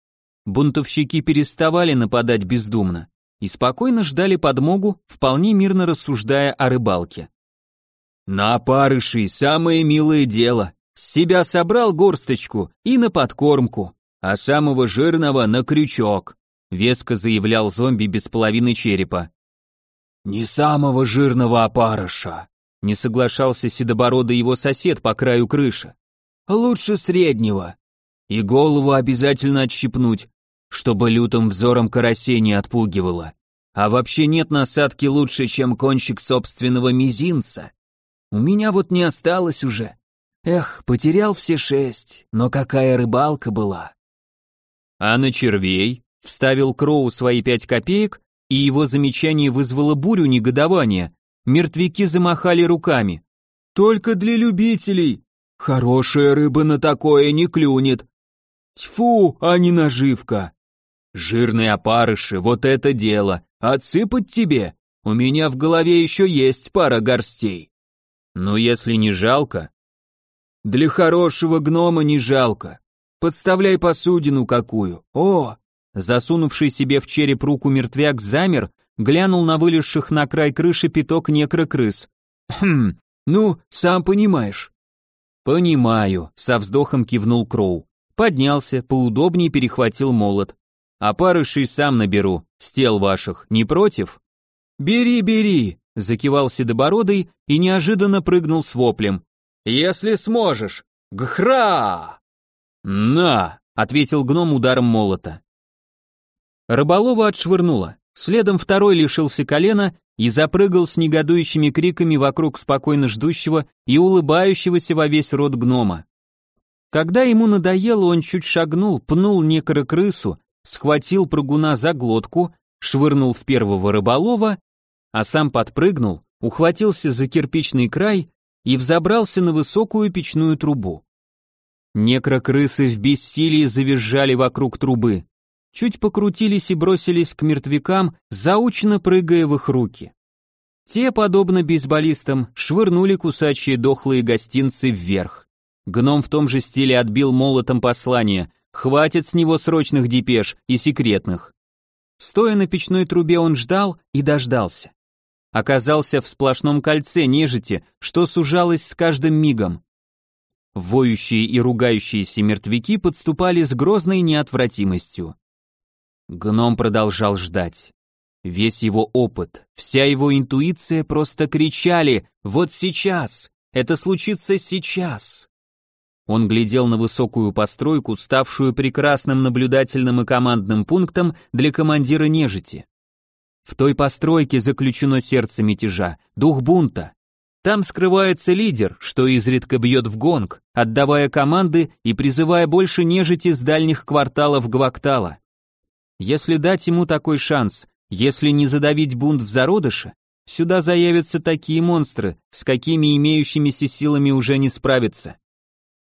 Бунтовщики переставали нападать бездумно и спокойно ждали подмогу, вполне мирно рассуждая о рыбалке. «На опарыши самое милое дело. С себя собрал горсточку и на подкормку, а самого жирного на крючок», веско заявлял зомби без половины черепа. «Не самого жирного опарыша», не соглашался седобородый его сосед по краю крыши. «Лучше среднего. И голову обязательно отщипнуть, чтобы лютым взором карасей не отпугивало. А вообще нет насадки лучше, чем кончик собственного мизинца. У меня вот не осталось уже. Эх, потерял все шесть, но какая рыбалка была. А на червей вставил Кроу свои пять копеек, и его замечание вызвало бурю негодования. Мертвяки замахали руками. Только для любителей. Хорошая рыба на такое не клюнет. Тьфу, а не наживка. Жирные опарыши, вот это дело. Отсыпать тебе? У меня в голове еще есть пара горстей. Ну, если не жалко. Для хорошего гнома не жалко. Подставляй посудину какую. О! Засунувший себе в череп руку мертвяк замер, глянул на вылезших на край крыши пяток некрокрыс. Хм, ну, сам понимаешь. Понимаю, со вздохом кивнул Кроу. Поднялся, поудобнее перехватил молот. А парышей сам наберу, с тел ваших, не против? Бери, бери, закивал седобородый и неожиданно прыгнул с воплем. Если сможешь. Гхра! На, ответил гном ударом молота. Рыболова отшвырнула. Следом второй лишился колена и запрыгал с негодующими криками вокруг спокойно ждущего и улыбающегося во весь рот гнома. Когда ему надоело, он чуть шагнул, пнул некрокрысу, схватил прыгуна за глотку, швырнул в первого рыболова, а сам подпрыгнул, ухватился за кирпичный край и взобрался на высокую печную трубу. Некрокрысы в бессилии завизжали вокруг трубы, чуть покрутились и бросились к мертвякам, заучно прыгая в их руки. Те, подобно бейсболистам, швырнули кусачие дохлые гостинцы вверх. Гном в том же стиле отбил молотом послание «Хватит с него срочных депеш и секретных». Стоя на печной трубе он ждал и дождался оказался в сплошном кольце нежити, что сужалось с каждым мигом. Воющие и ругающиеся мертвяки подступали с грозной неотвратимостью. Гном продолжал ждать. Весь его опыт, вся его интуиция просто кричали «Вот сейчас! Это случится сейчас!» Он глядел на высокую постройку, ставшую прекрасным наблюдательным и командным пунктом для командира нежити. В той постройке заключено сердце мятежа, дух бунта. Там скрывается лидер, что изредка бьет в гонг, отдавая команды и призывая больше нежити с дальних кварталов Гвактала. Если дать ему такой шанс, если не задавить бунт в зародыше, сюда заявятся такие монстры, с какими имеющимися силами уже не справиться.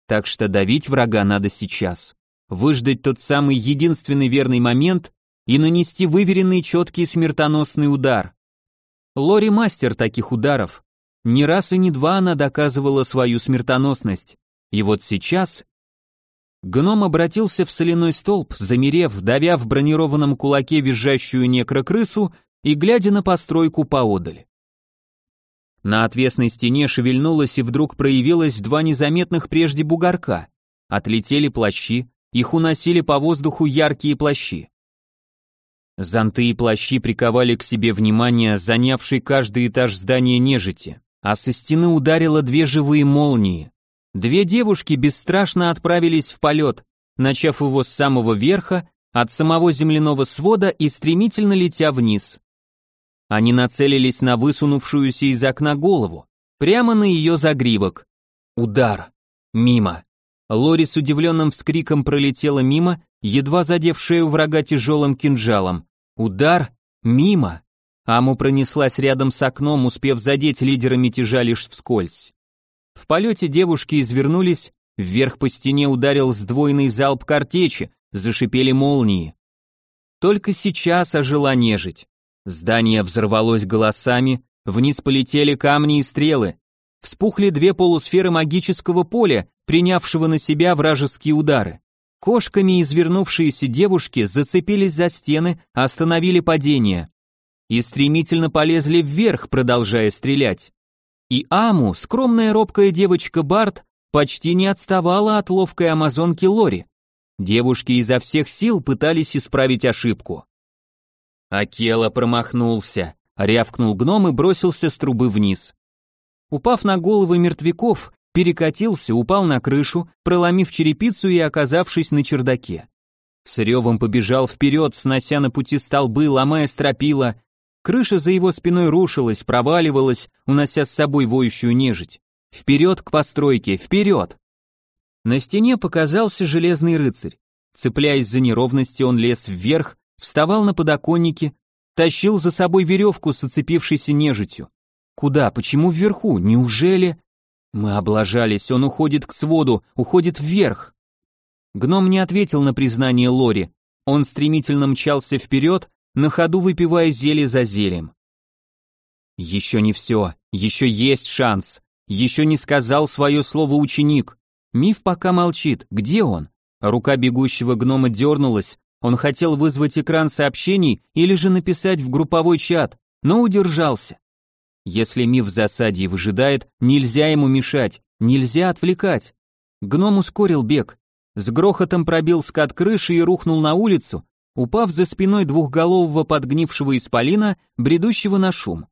Так что давить врага надо сейчас. Выждать тот самый единственный верный момент и нанести выверенный четкий смертоносный удар. Лори мастер таких ударов. Не раз и не два она доказывала свою смертоносность. И вот сейчас... Гном обратился в соляной столб, замерев, давя в бронированном кулаке визжащую некрокрысу и глядя на постройку поодаль. На отвесной стене шевельнулось и вдруг проявилось два незаметных прежде бугорка. Отлетели плащи, их уносили по воздуху яркие плащи. Зонты и плащи приковали к себе внимание занявший каждый этаж здания нежити, а со стены ударило две живые молнии. Две девушки бесстрашно отправились в полет, начав его с самого верха, от самого земляного свода и стремительно летя вниз. Они нацелились на высунувшуюся из окна голову, прямо на ее загривок. Удар. Мимо. Лори с удивленным вскриком пролетела мимо, едва задев шею врага тяжелым кинжалом. Удар мимо. Аму пронеслась рядом с окном, успев задеть лидера мятежа лишь вскользь. В полете девушки извернулись, вверх по стене ударил сдвоенный залп картечи, зашипели молнии. Только сейчас ожила нежить. Здание взорвалось голосами, вниз полетели камни и стрелы. Вспухли две полусферы магического поля, принявшего на себя вражеские удары. Кошками извернувшиеся девушки зацепились за стены, остановили падение. И стремительно полезли вверх, продолжая стрелять. И Аму, скромная робкая девочка Барт, почти не отставала от ловкой амазонки Лори. Девушки изо всех сил пытались исправить ошибку. Акела промахнулся, рявкнул гном и бросился с трубы вниз. Упав на головы мертвяков, перекатился, упал на крышу, проломив черепицу и оказавшись на чердаке. С ревом побежал вперед, снося на пути столбы, ломая стропила. Крыша за его спиной рушилась, проваливалась, унося с собой воющую нежить. Вперед к постройке, вперед! На стене показался железный рыцарь. Цепляясь за неровности, он лез вверх, вставал на подоконнике, тащил за собой веревку с оцепившейся нежитью. Куда, почему вверху, неужели... Мы облажались, он уходит к своду, уходит вверх. Гном не ответил на признание Лори. Он стремительно мчался вперед, на ходу выпивая зелье за зельем. Еще не все, еще есть шанс. Еще не сказал свое слово ученик. Миф пока молчит. Где он? Рука бегущего гнома дернулась. Он хотел вызвать экран сообщений или же написать в групповой чат, но удержался. Если Миф в засаде и выжидает, нельзя ему мешать, нельзя отвлекать. Гном ускорил бег. С грохотом пробил скат крыши и рухнул на улицу, упав за спиной двухголового подгнившего исполина, бредущего на шум.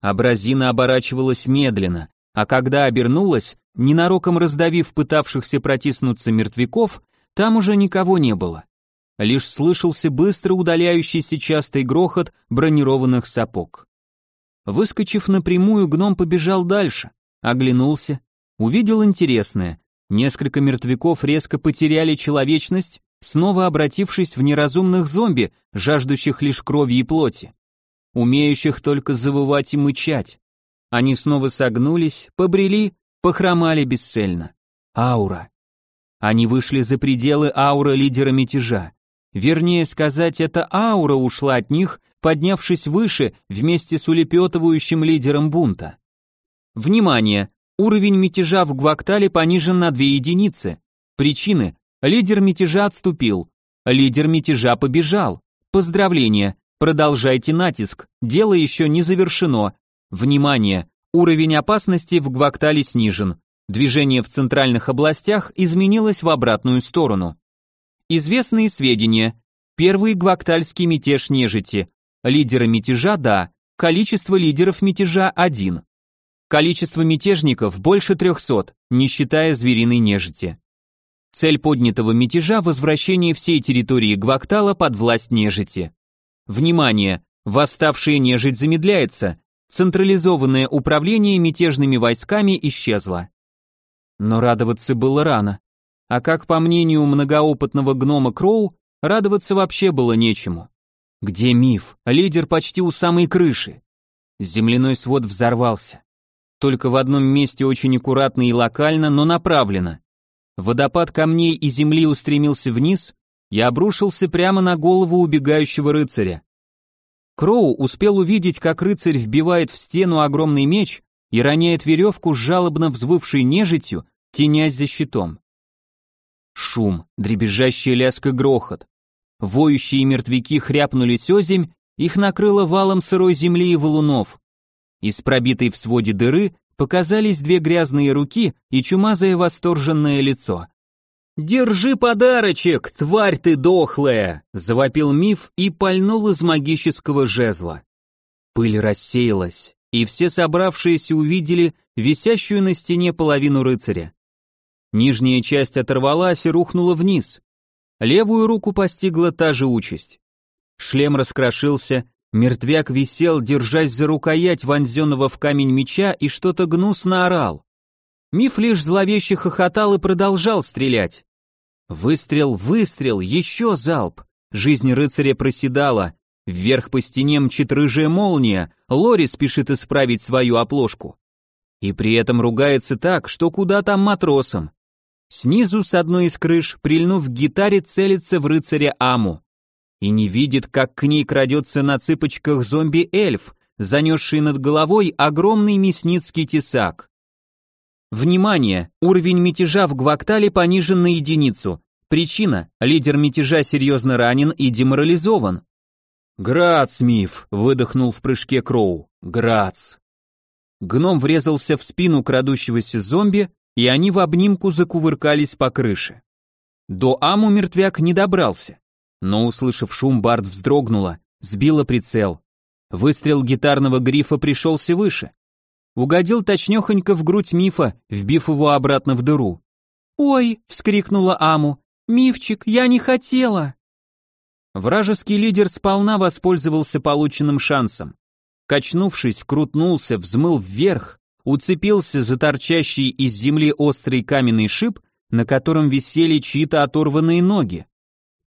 Абразина оборачивалась медленно, а когда обернулась, ненароком раздавив пытавшихся протиснуться мертвяков, там уже никого не было. Лишь слышался быстро удаляющийся частый грохот бронированных сапог. Выскочив напрямую, гном побежал дальше, оглянулся, увидел интересное. Несколько мертвяков резко потеряли человечность, снова обратившись в неразумных зомби, жаждущих лишь крови и плоти, умеющих только завывать и мычать. Они снова согнулись, побрели, похромали бесцельно. Аура. Они вышли за пределы ауры лидера мятежа. Вернее сказать, эта аура ушла от них, поднявшись выше вместе с улепетывающим лидером бунта. Внимание! Уровень мятежа в Гвактале понижен на две единицы. Причины. Лидер мятежа отступил. Лидер мятежа побежал. Поздравления. Продолжайте натиск. Дело еще не завершено. Внимание! Уровень опасности в Гвактале снижен. Движение в центральных областях изменилось в обратную сторону. Известные сведения. Первый гвактальский мятеж нежити. Лидеры мятежа – да, количество лидеров мятежа – один. Количество мятежников больше 300, не считая звериной нежити. Цель поднятого мятежа – возвращение всей территории Гвактала под власть нежити. Внимание! Восставшая нежить замедляется. Централизованное управление мятежными войсками исчезло. Но радоваться было рано. А как по мнению многоопытного гнома Кроу, радоваться вообще было нечему. Где миф? Лидер почти у самой крыши. Земляной свод взорвался. Только в одном месте очень аккуратно и локально, но направленно. Водопад камней и земли устремился вниз и обрушился прямо на голову убегающего рыцаря. Кроу успел увидеть, как рыцарь вбивает в стену огромный меч и роняет веревку с жалобно взвывшей нежитью, тенясь за щитом. Шум, дребезжащий лязг и грохот. Воющие мертвяки хряпнулись озимь, их накрыло валом сырой земли и валунов. Из пробитой в своде дыры показались две грязные руки и чумазое восторженное лицо. «Держи подарочек, тварь ты дохлая!» — завопил миф и пальнул из магического жезла. Пыль рассеялась, и все собравшиеся увидели висящую на стене половину рыцаря. Нижняя часть оторвалась и рухнула вниз. Левую руку постигла та же участь. Шлем раскрошился, мертвяк висел, держась за рукоять вонзенного в камень меча и что-то гнусно орал. Миф лишь зловеще хохотал и продолжал стрелять. Выстрел, выстрел, еще залп. Жизнь рыцаря проседала. Вверх по стене мчит рыжая молния, Лори спешит исправить свою оплошку. И при этом ругается так, что куда там матросам. Снизу с одной из крыш, прильнув к гитаре, целится в рыцаря Аму. И не видит, как к ней крадется на цыпочках зомби-эльф, занесший над головой огромный мясницкий тесак. Внимание! Уровень мятежа в Гвактале понижен на единицу. Причина – лидер мятежа серьезно ранен и деморализован. «Грац, Миф!» – выдохнул в прыжке Кроу. «Грац!» Гном врезался в спину крадущегося зомби, и они в обнимку закувыркались по крыше. До Аму мертвяк не добрался, но, услышав шум, Барт вздрогнула, сбила прицел. Выстрел гитарного грифа пришелся выше. Угодил точнёхонько в грудь Мифа, вбив его обратно в дыру. «Ой!» — вскрикнула Аму. «Мифчик, я не хотела!» Вражеский лидер сполна воспользовался полученным шансом. Качнувшись, крутнулся, взмыл вверх, уцепился за торчащий из земли острый каменный шип, на котором висели чьи-то оторванные ноги.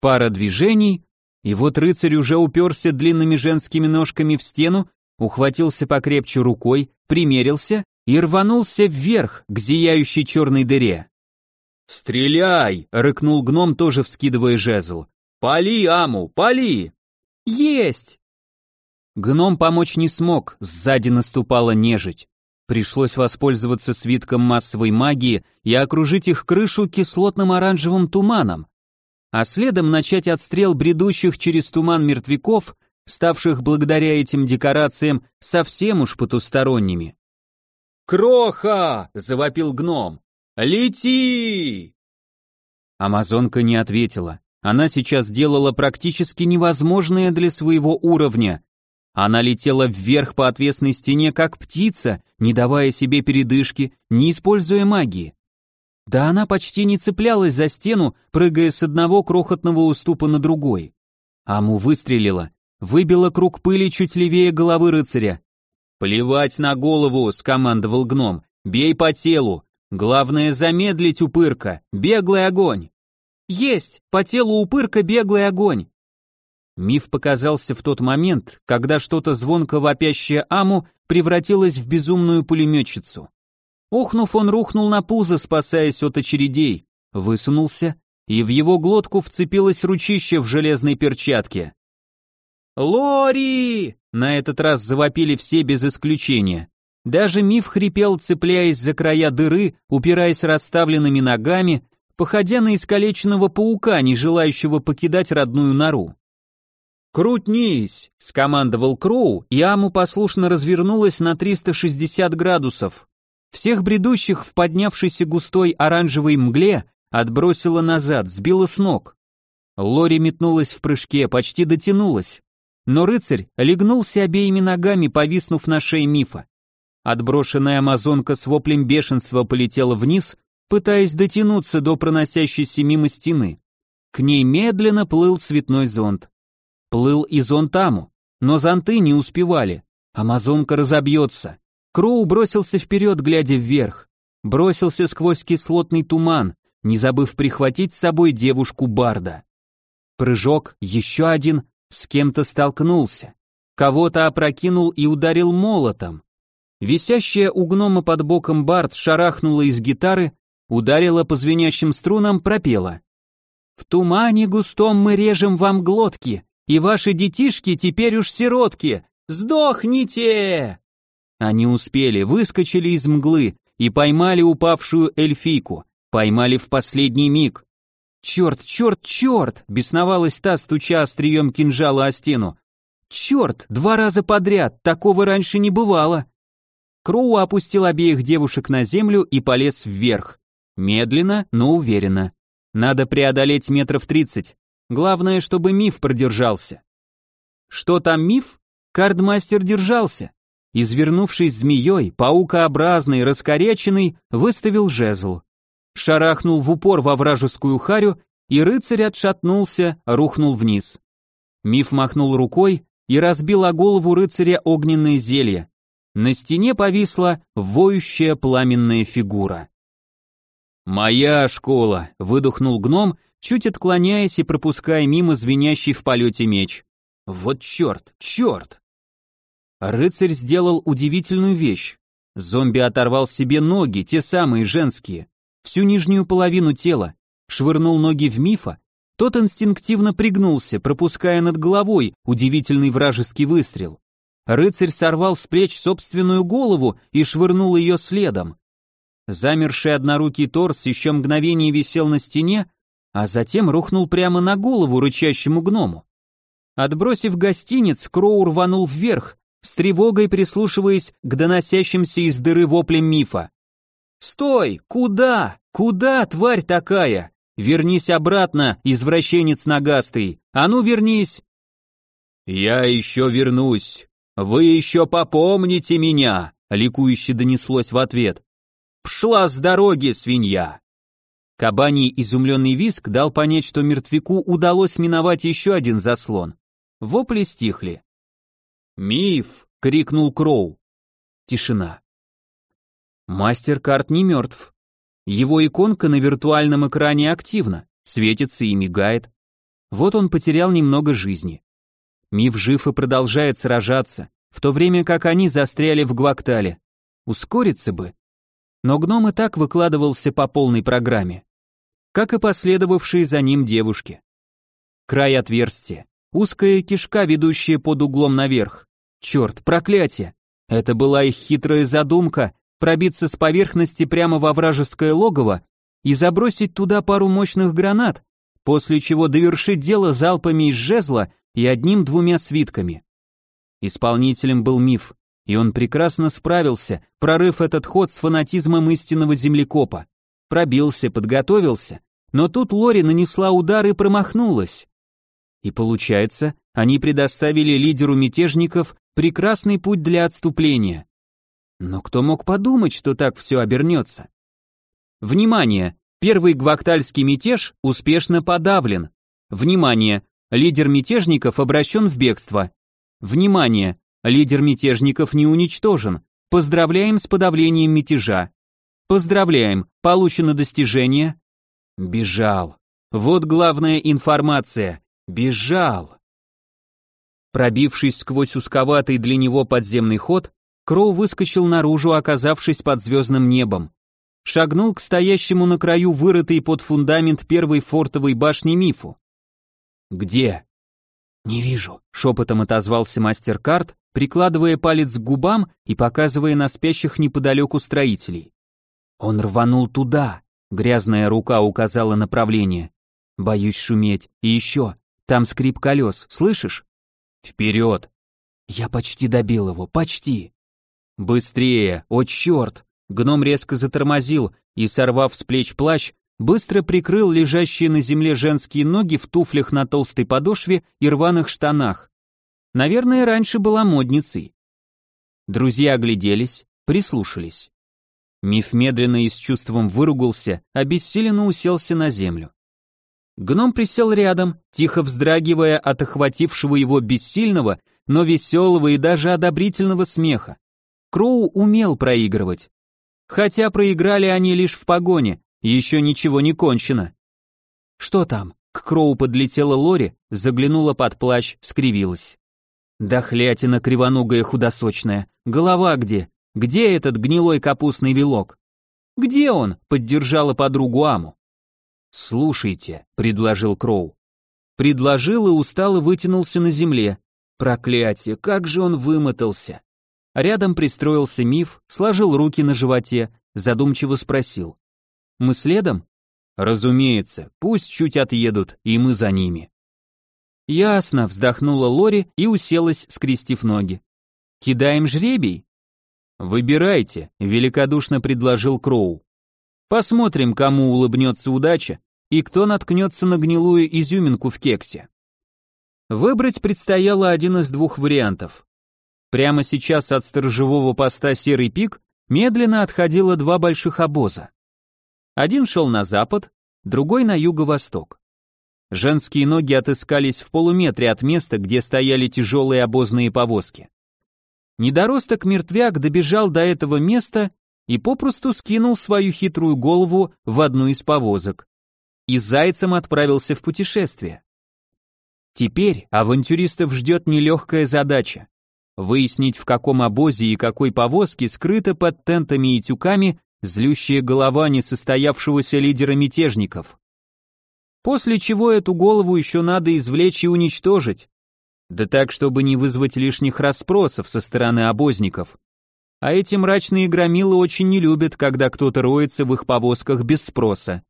Пара движений, и вот рыцарь уже уперся длинными женскими ножками в стену, ухватился покрепче рукой, примерился и рванулся вверх к зияющей черной дыре. «Стреляй!» — рыкнул гном, тоже вскидывая жезл. «Пали, Аму, пали!» «Есть!» Гном помочь не смог, сзади наступала нежить. Пришлось воспользоваться свитком массовой магии и окружить их крышу кислотным оранжевым туманом, а следом начать отстрел бредущих через туман мертвяков, ставших благодаря этим декорациям совсем уж потусторонними. «Кроха!» — завопил гном. «Лети!» Амазонка не ответила. Она сейчас делала практически невозможное для своего уровня. Она летела вверх по отвесной стене, как птица, не давая себе передышки, не используя магии. Да она почти не цеплялась за стену, прыгая с одного крохотного уступа на другой. Аму выстрелила, выбила круг пыли чуть левее головы рыцаря. «Плевать на голову!» — скомандовал гном. «Бей по телу! Главное замедлить упырка! Беглый огонь!» «Есть! По телу упырка беглый огонь!» Миф показался в тот момент, когда что-то звонко вопящее Аму превратилось в безумную пулеметчицу. Охнув, он рухнул на пузо, спасаясь от очередей, высунулся, и в его глотку вцепилось ручище в железной перчатке. «Лори!» — на этот раз завопили все без исключения. Даже миф хрипел, цепляясь за края дыры, упираясь расставленными ногами, походя на искалеченного паука, не желающего покидать родную нору. «Крутнись!» — скомандовал Кроу, и Аму послушно развернулась на 360 градусов. Всех бредущих в поднявшейся густой оранжевой мгле отбросила назад, сбила с ног. Лори метнулась в прыжке, почти дотянулась. Но рыцарь легнулся обеими ногами, повиснув на шее мифа. Отброшенная амазонка с воплем бешенства полетела вниз, пытаясь дотянуться до проносящейся мимо стены. К ней медленно плыл цветной зонт. Плыл и зонт Аму, но зонты не успевали. Амазонка разобьется. Кроу бросился вперед, глядя вверх. Бросился сквозь кислотный туман, не забыв прихватить с собой девушку Барда. Прыжок, еще один, с кем-то столкнулся. Кого-то опрокинул и ударил молотом. Висящая у гнома под боком Бард шарахнула из гитары, ударила по звенящим струнам, пропела. «В тумане густом мы режем вам глотки, и ваши детишки теперь уж сиротки. Сдохните!» Они успели, выскочили из мглы и поймали упавшую эльфийку, поймали в последний миг. «Черт, черт, черт!» — бесновалась та, стуча острием кинжала о стену. «Черт! Два раза подряд! Такого раньше не бывало!» Кроу опустил обеих девушек на землю и полез вверх. Медленно, но уверенно. Надо преодолеть метров тридцать. Главное, чтобы миф продержался. Что там миф? Кардмастер держался. Извернувшись змеей, паукообразный, раскоряченный, выставил жезл. Шарахнул в упор во вражескую харю, и рыцарь отшатнулся, рухнул вниз. Миф махнул рукой и разбил о голову рыцаря огненное зелье. На стене повисла воющая пламенная фигура. «Моя школа!» — выдохнул гном, чуть отклоняясь и пропуская мимо звенящий в полете меч. «Вот черт, черт!» Рыцарь сделал удивительную вещь. Зомби оторвал себе ноги, те самые женские, всю нижнюю половину тела, швырнул ноги в мифа, тот инстинктивно пригнулся, пропуская над головой удивительный вражеский выстрел. Рыцарь сорвал с плеч собственную голову и швырнул ее следом. Замерший однорукий торс еще мгновение висел на стене, а затем рухнул прямо на голову рычащему гному. Отбросив гостиниц, Кроу рванул вверх, с тревогой прислушиваясь к доносящимся из дыры воплям мифа. «Стой! Куда? Куда, тварь такая? Вернись обратно, извращенец нагастый! А ну вернись!» «Я еще вернусь! Вы еще попомните меня!» ликующе донеслось в ответ. «Пшла с дороги, свинья!» Кабаний изумленный виск дал понять, что мертвяку удалось миновать еще один заслон. Вопли стихли. «Миф!» — крикнул Кроу. Тишина. Мастер-карт не мертв. Его иконка на виртуальном экране активна, светится и мигает. Вот он потерял немного жизни. Миф жив и продолжает сражаться, в то время как они застряли в Гвактале. Ускориться бы. Но гном и так выкладывался по полной программе. Как и последовавшие за ним девушки. Край отверстия. Узкая кишка, ведущая под углом наверх. Черт, проклятие! Это была их хитрая задумка пробиться с поверхности прямо во вражеское логово и забросить туда пару мощных гранат, после чего довершить дело залпами из жезла и одним-двумя свитками. Исполнителем был миф, и он прекрасно справился, прорыв этот ход с фанатизмом истинного землекопа. Пробился, подготовился, но тут Лори нанесла удар и промахнулась. И получается, они предоставили лидеру мятежников прекрасный путь для отступления. Но кто мог подумать, что так все обернется? Внимание! Первый гвактальский мятеж успешно подавлен. Внимание! Лидер мятежников обращен в бегство. Внимание! Лидер мятежников не уничтожен. Поздравляем с подавлением мятежа. Поздравляем, получено достижение. Бежал. Вот главная информация. Бежал. Пробившись сквозь узковатый для него подземный ход, Кроу выскочил наружу, оказавшись под звездным небом. Шагнул к стоящему на краю вырытой под фундамент первой фортовой башни мифу. «Где?» «Не вижу», — шепотом отозвался мастер карт, прикладывая палец к губам и показывая на спящих неподалеку строителей. «Он рванул туда», — грязная рука указала направление. «Боюсь шуметь. И еще, там скрип колес, слышишь?» «Вперед!» «Я почти добил его, почти!» «Быстрее! О, черт!» Гном резко затормозил и, сорвав с плеч плащ, быстро прикрыл лежащие на земле женские ноги в туфлях на толстой подошве и рваных штанах. Наверное, раньше была модницей. Друзья огляделись, прислушались. Миф медленно и с чувством выругался, обессиленно уселся на землю. Гном присел рядом, тихо вздрагивая от охватившего его бессильного, но веселого и даже одобрительного смеха. Кроу умел проигрывать. Хотя проиграли они лишь в погоне, еще ничего не кончено. «Что там?» К Кроу подлетела Лори, заглянула под плащ, скривилась. «Дохлятина кривоногая худосочная. Голова где? Где этот гнилой капустный вилок?» «Где он?» — поддержала подругу Аму. «Слушайте», — предложил Кроу. Предложил и устало вытянулся на земле. Проклятие, как же он вымотался. Рядом пристроился миф, сложил руки на животе, задумчиво спросил. «Мы следом?» «Разумеется, пусть чуть отъедут, и мы за ними». «Ясно», — вздохнула Лори и уселась, скрестив ноги. «Кидаем жребий?» «Выбирайте», — великодушно предложил Кроу. «Посмотрим, кому улыбнется удача и кто наткнется на гнилую изюминку в кексе». Выбрать предстояло один из двух вариантов. Прямо сейчас от сторожевого поста Серый пик медленно отходило два больших обоза. Один шел на запад, другой на юго-восток. Женские ноги отыскались в полуметре от места, где стояли тяжелые обозные повозки. Недоросток-мертвяк добежал до этого места и попросту скинул свою хитрую голову в одну из повозок. И зайцем отправился в путешествие. Теперь авантюристов ждет нелегкая задача выяснить, в каком обозе и какой повозке скрыто под тентами и тюками злющая голова несостоявшегося лидера мятежников. После чего эту голову еще надо извлечь и уничтожить. Да так, чтобы не вызвать лишних расспросов со стороны обозников. А эти мрачные громилы очень не любят, когда кто-то роется в их повозках без спроса.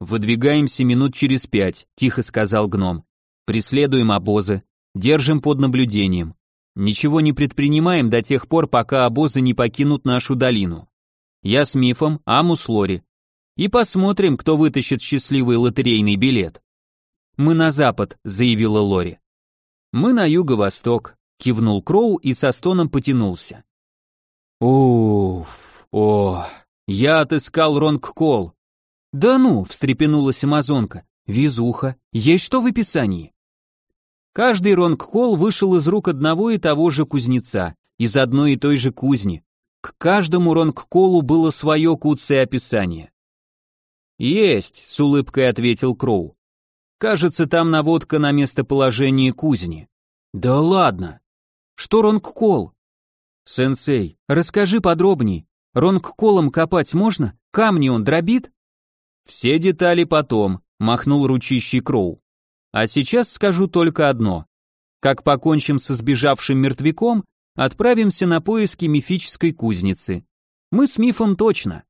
«Выдвигаемся минут через пять», — тихо сказал гном. «Преследуем обозы, Держим под наблюдением. Ничего не предпринимаем до тех пор, пока обозы не покинут нашу долину. Я с Мифом, Аму Лори. И посмотрим, кто вытащит счастливый лотерейный билет. Мы на запад, заявила Лори. Мы на юго-восток, кивнул Кроу и со стоном потянулся. Уф, о, я отыскал Ронг-Кол. Да ну, встрепенулась амазонка. Везуха, есть что в описании? Каждый ронг-кол вышел из рук одного и того же кузнеца, из одной и той же кузни. К каждому ронг-колу было свое куцее описание. «Есть», — с улыбкой ответил Кроу. «Кажется, там наводка на местоположение кузни». «Да ладно! Что ронг-кол?» «Сенсей, расскажи подробней. Ронг-колом копать можно? Камни он дробит?» «Все детали потом», — махнул ручищий Кроу. А сейчас скажу только одно. Как покончим со сбежавшим мертвяком, отправимся на поиски мифической кузницы. Мы с мифом точно.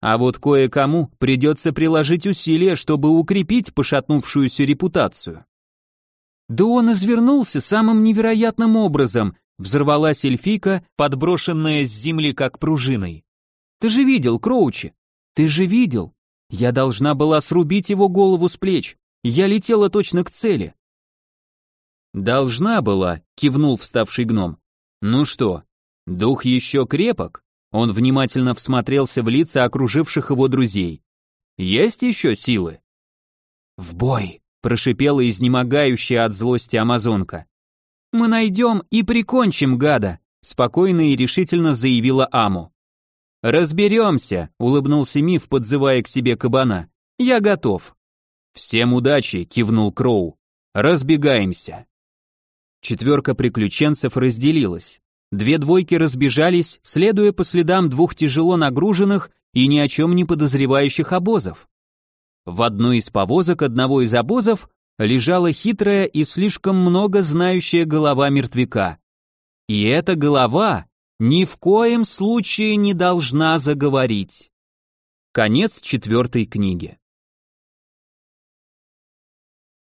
А вот кое-кому придется приложить усилия, чтобы укрепить пошатнувшуюся репутацию. Да он извернулся самым невероятным образом, взорвалась эльфийка, подброшенная с земли как пружиной. Ты же видел, Кроучи? Ты же видел? Я должна была срубить его голову с плеч. Я летела точно к цели. Должна была, кивнул вставший гном. Ну что, дух еще крепок? Он внимательно всмотрелся в лица окруживших его друзей. Есть еще силы? В бой, прошипела изнемогающая от злости амазонка. Мы найдем и прикончим гада, спокойно и решительно заявила Аму. Разберемся, улыбнулся Миф, подзывая к себе кабана. Я готов. Всем удачи, кивнул Кроу. Разбегаемся. Четверка приключенцев разделилась. Две двойки разбежались, следуя по следам двух тяжело нагруженных и ни о чем не подозревающих обозов. В одной из повозок одного из обозов лежала хитрая и слишком много знающая голова мертвяка. И эта голова ни в коем случае не должна заговорить. Конец четвертой книги.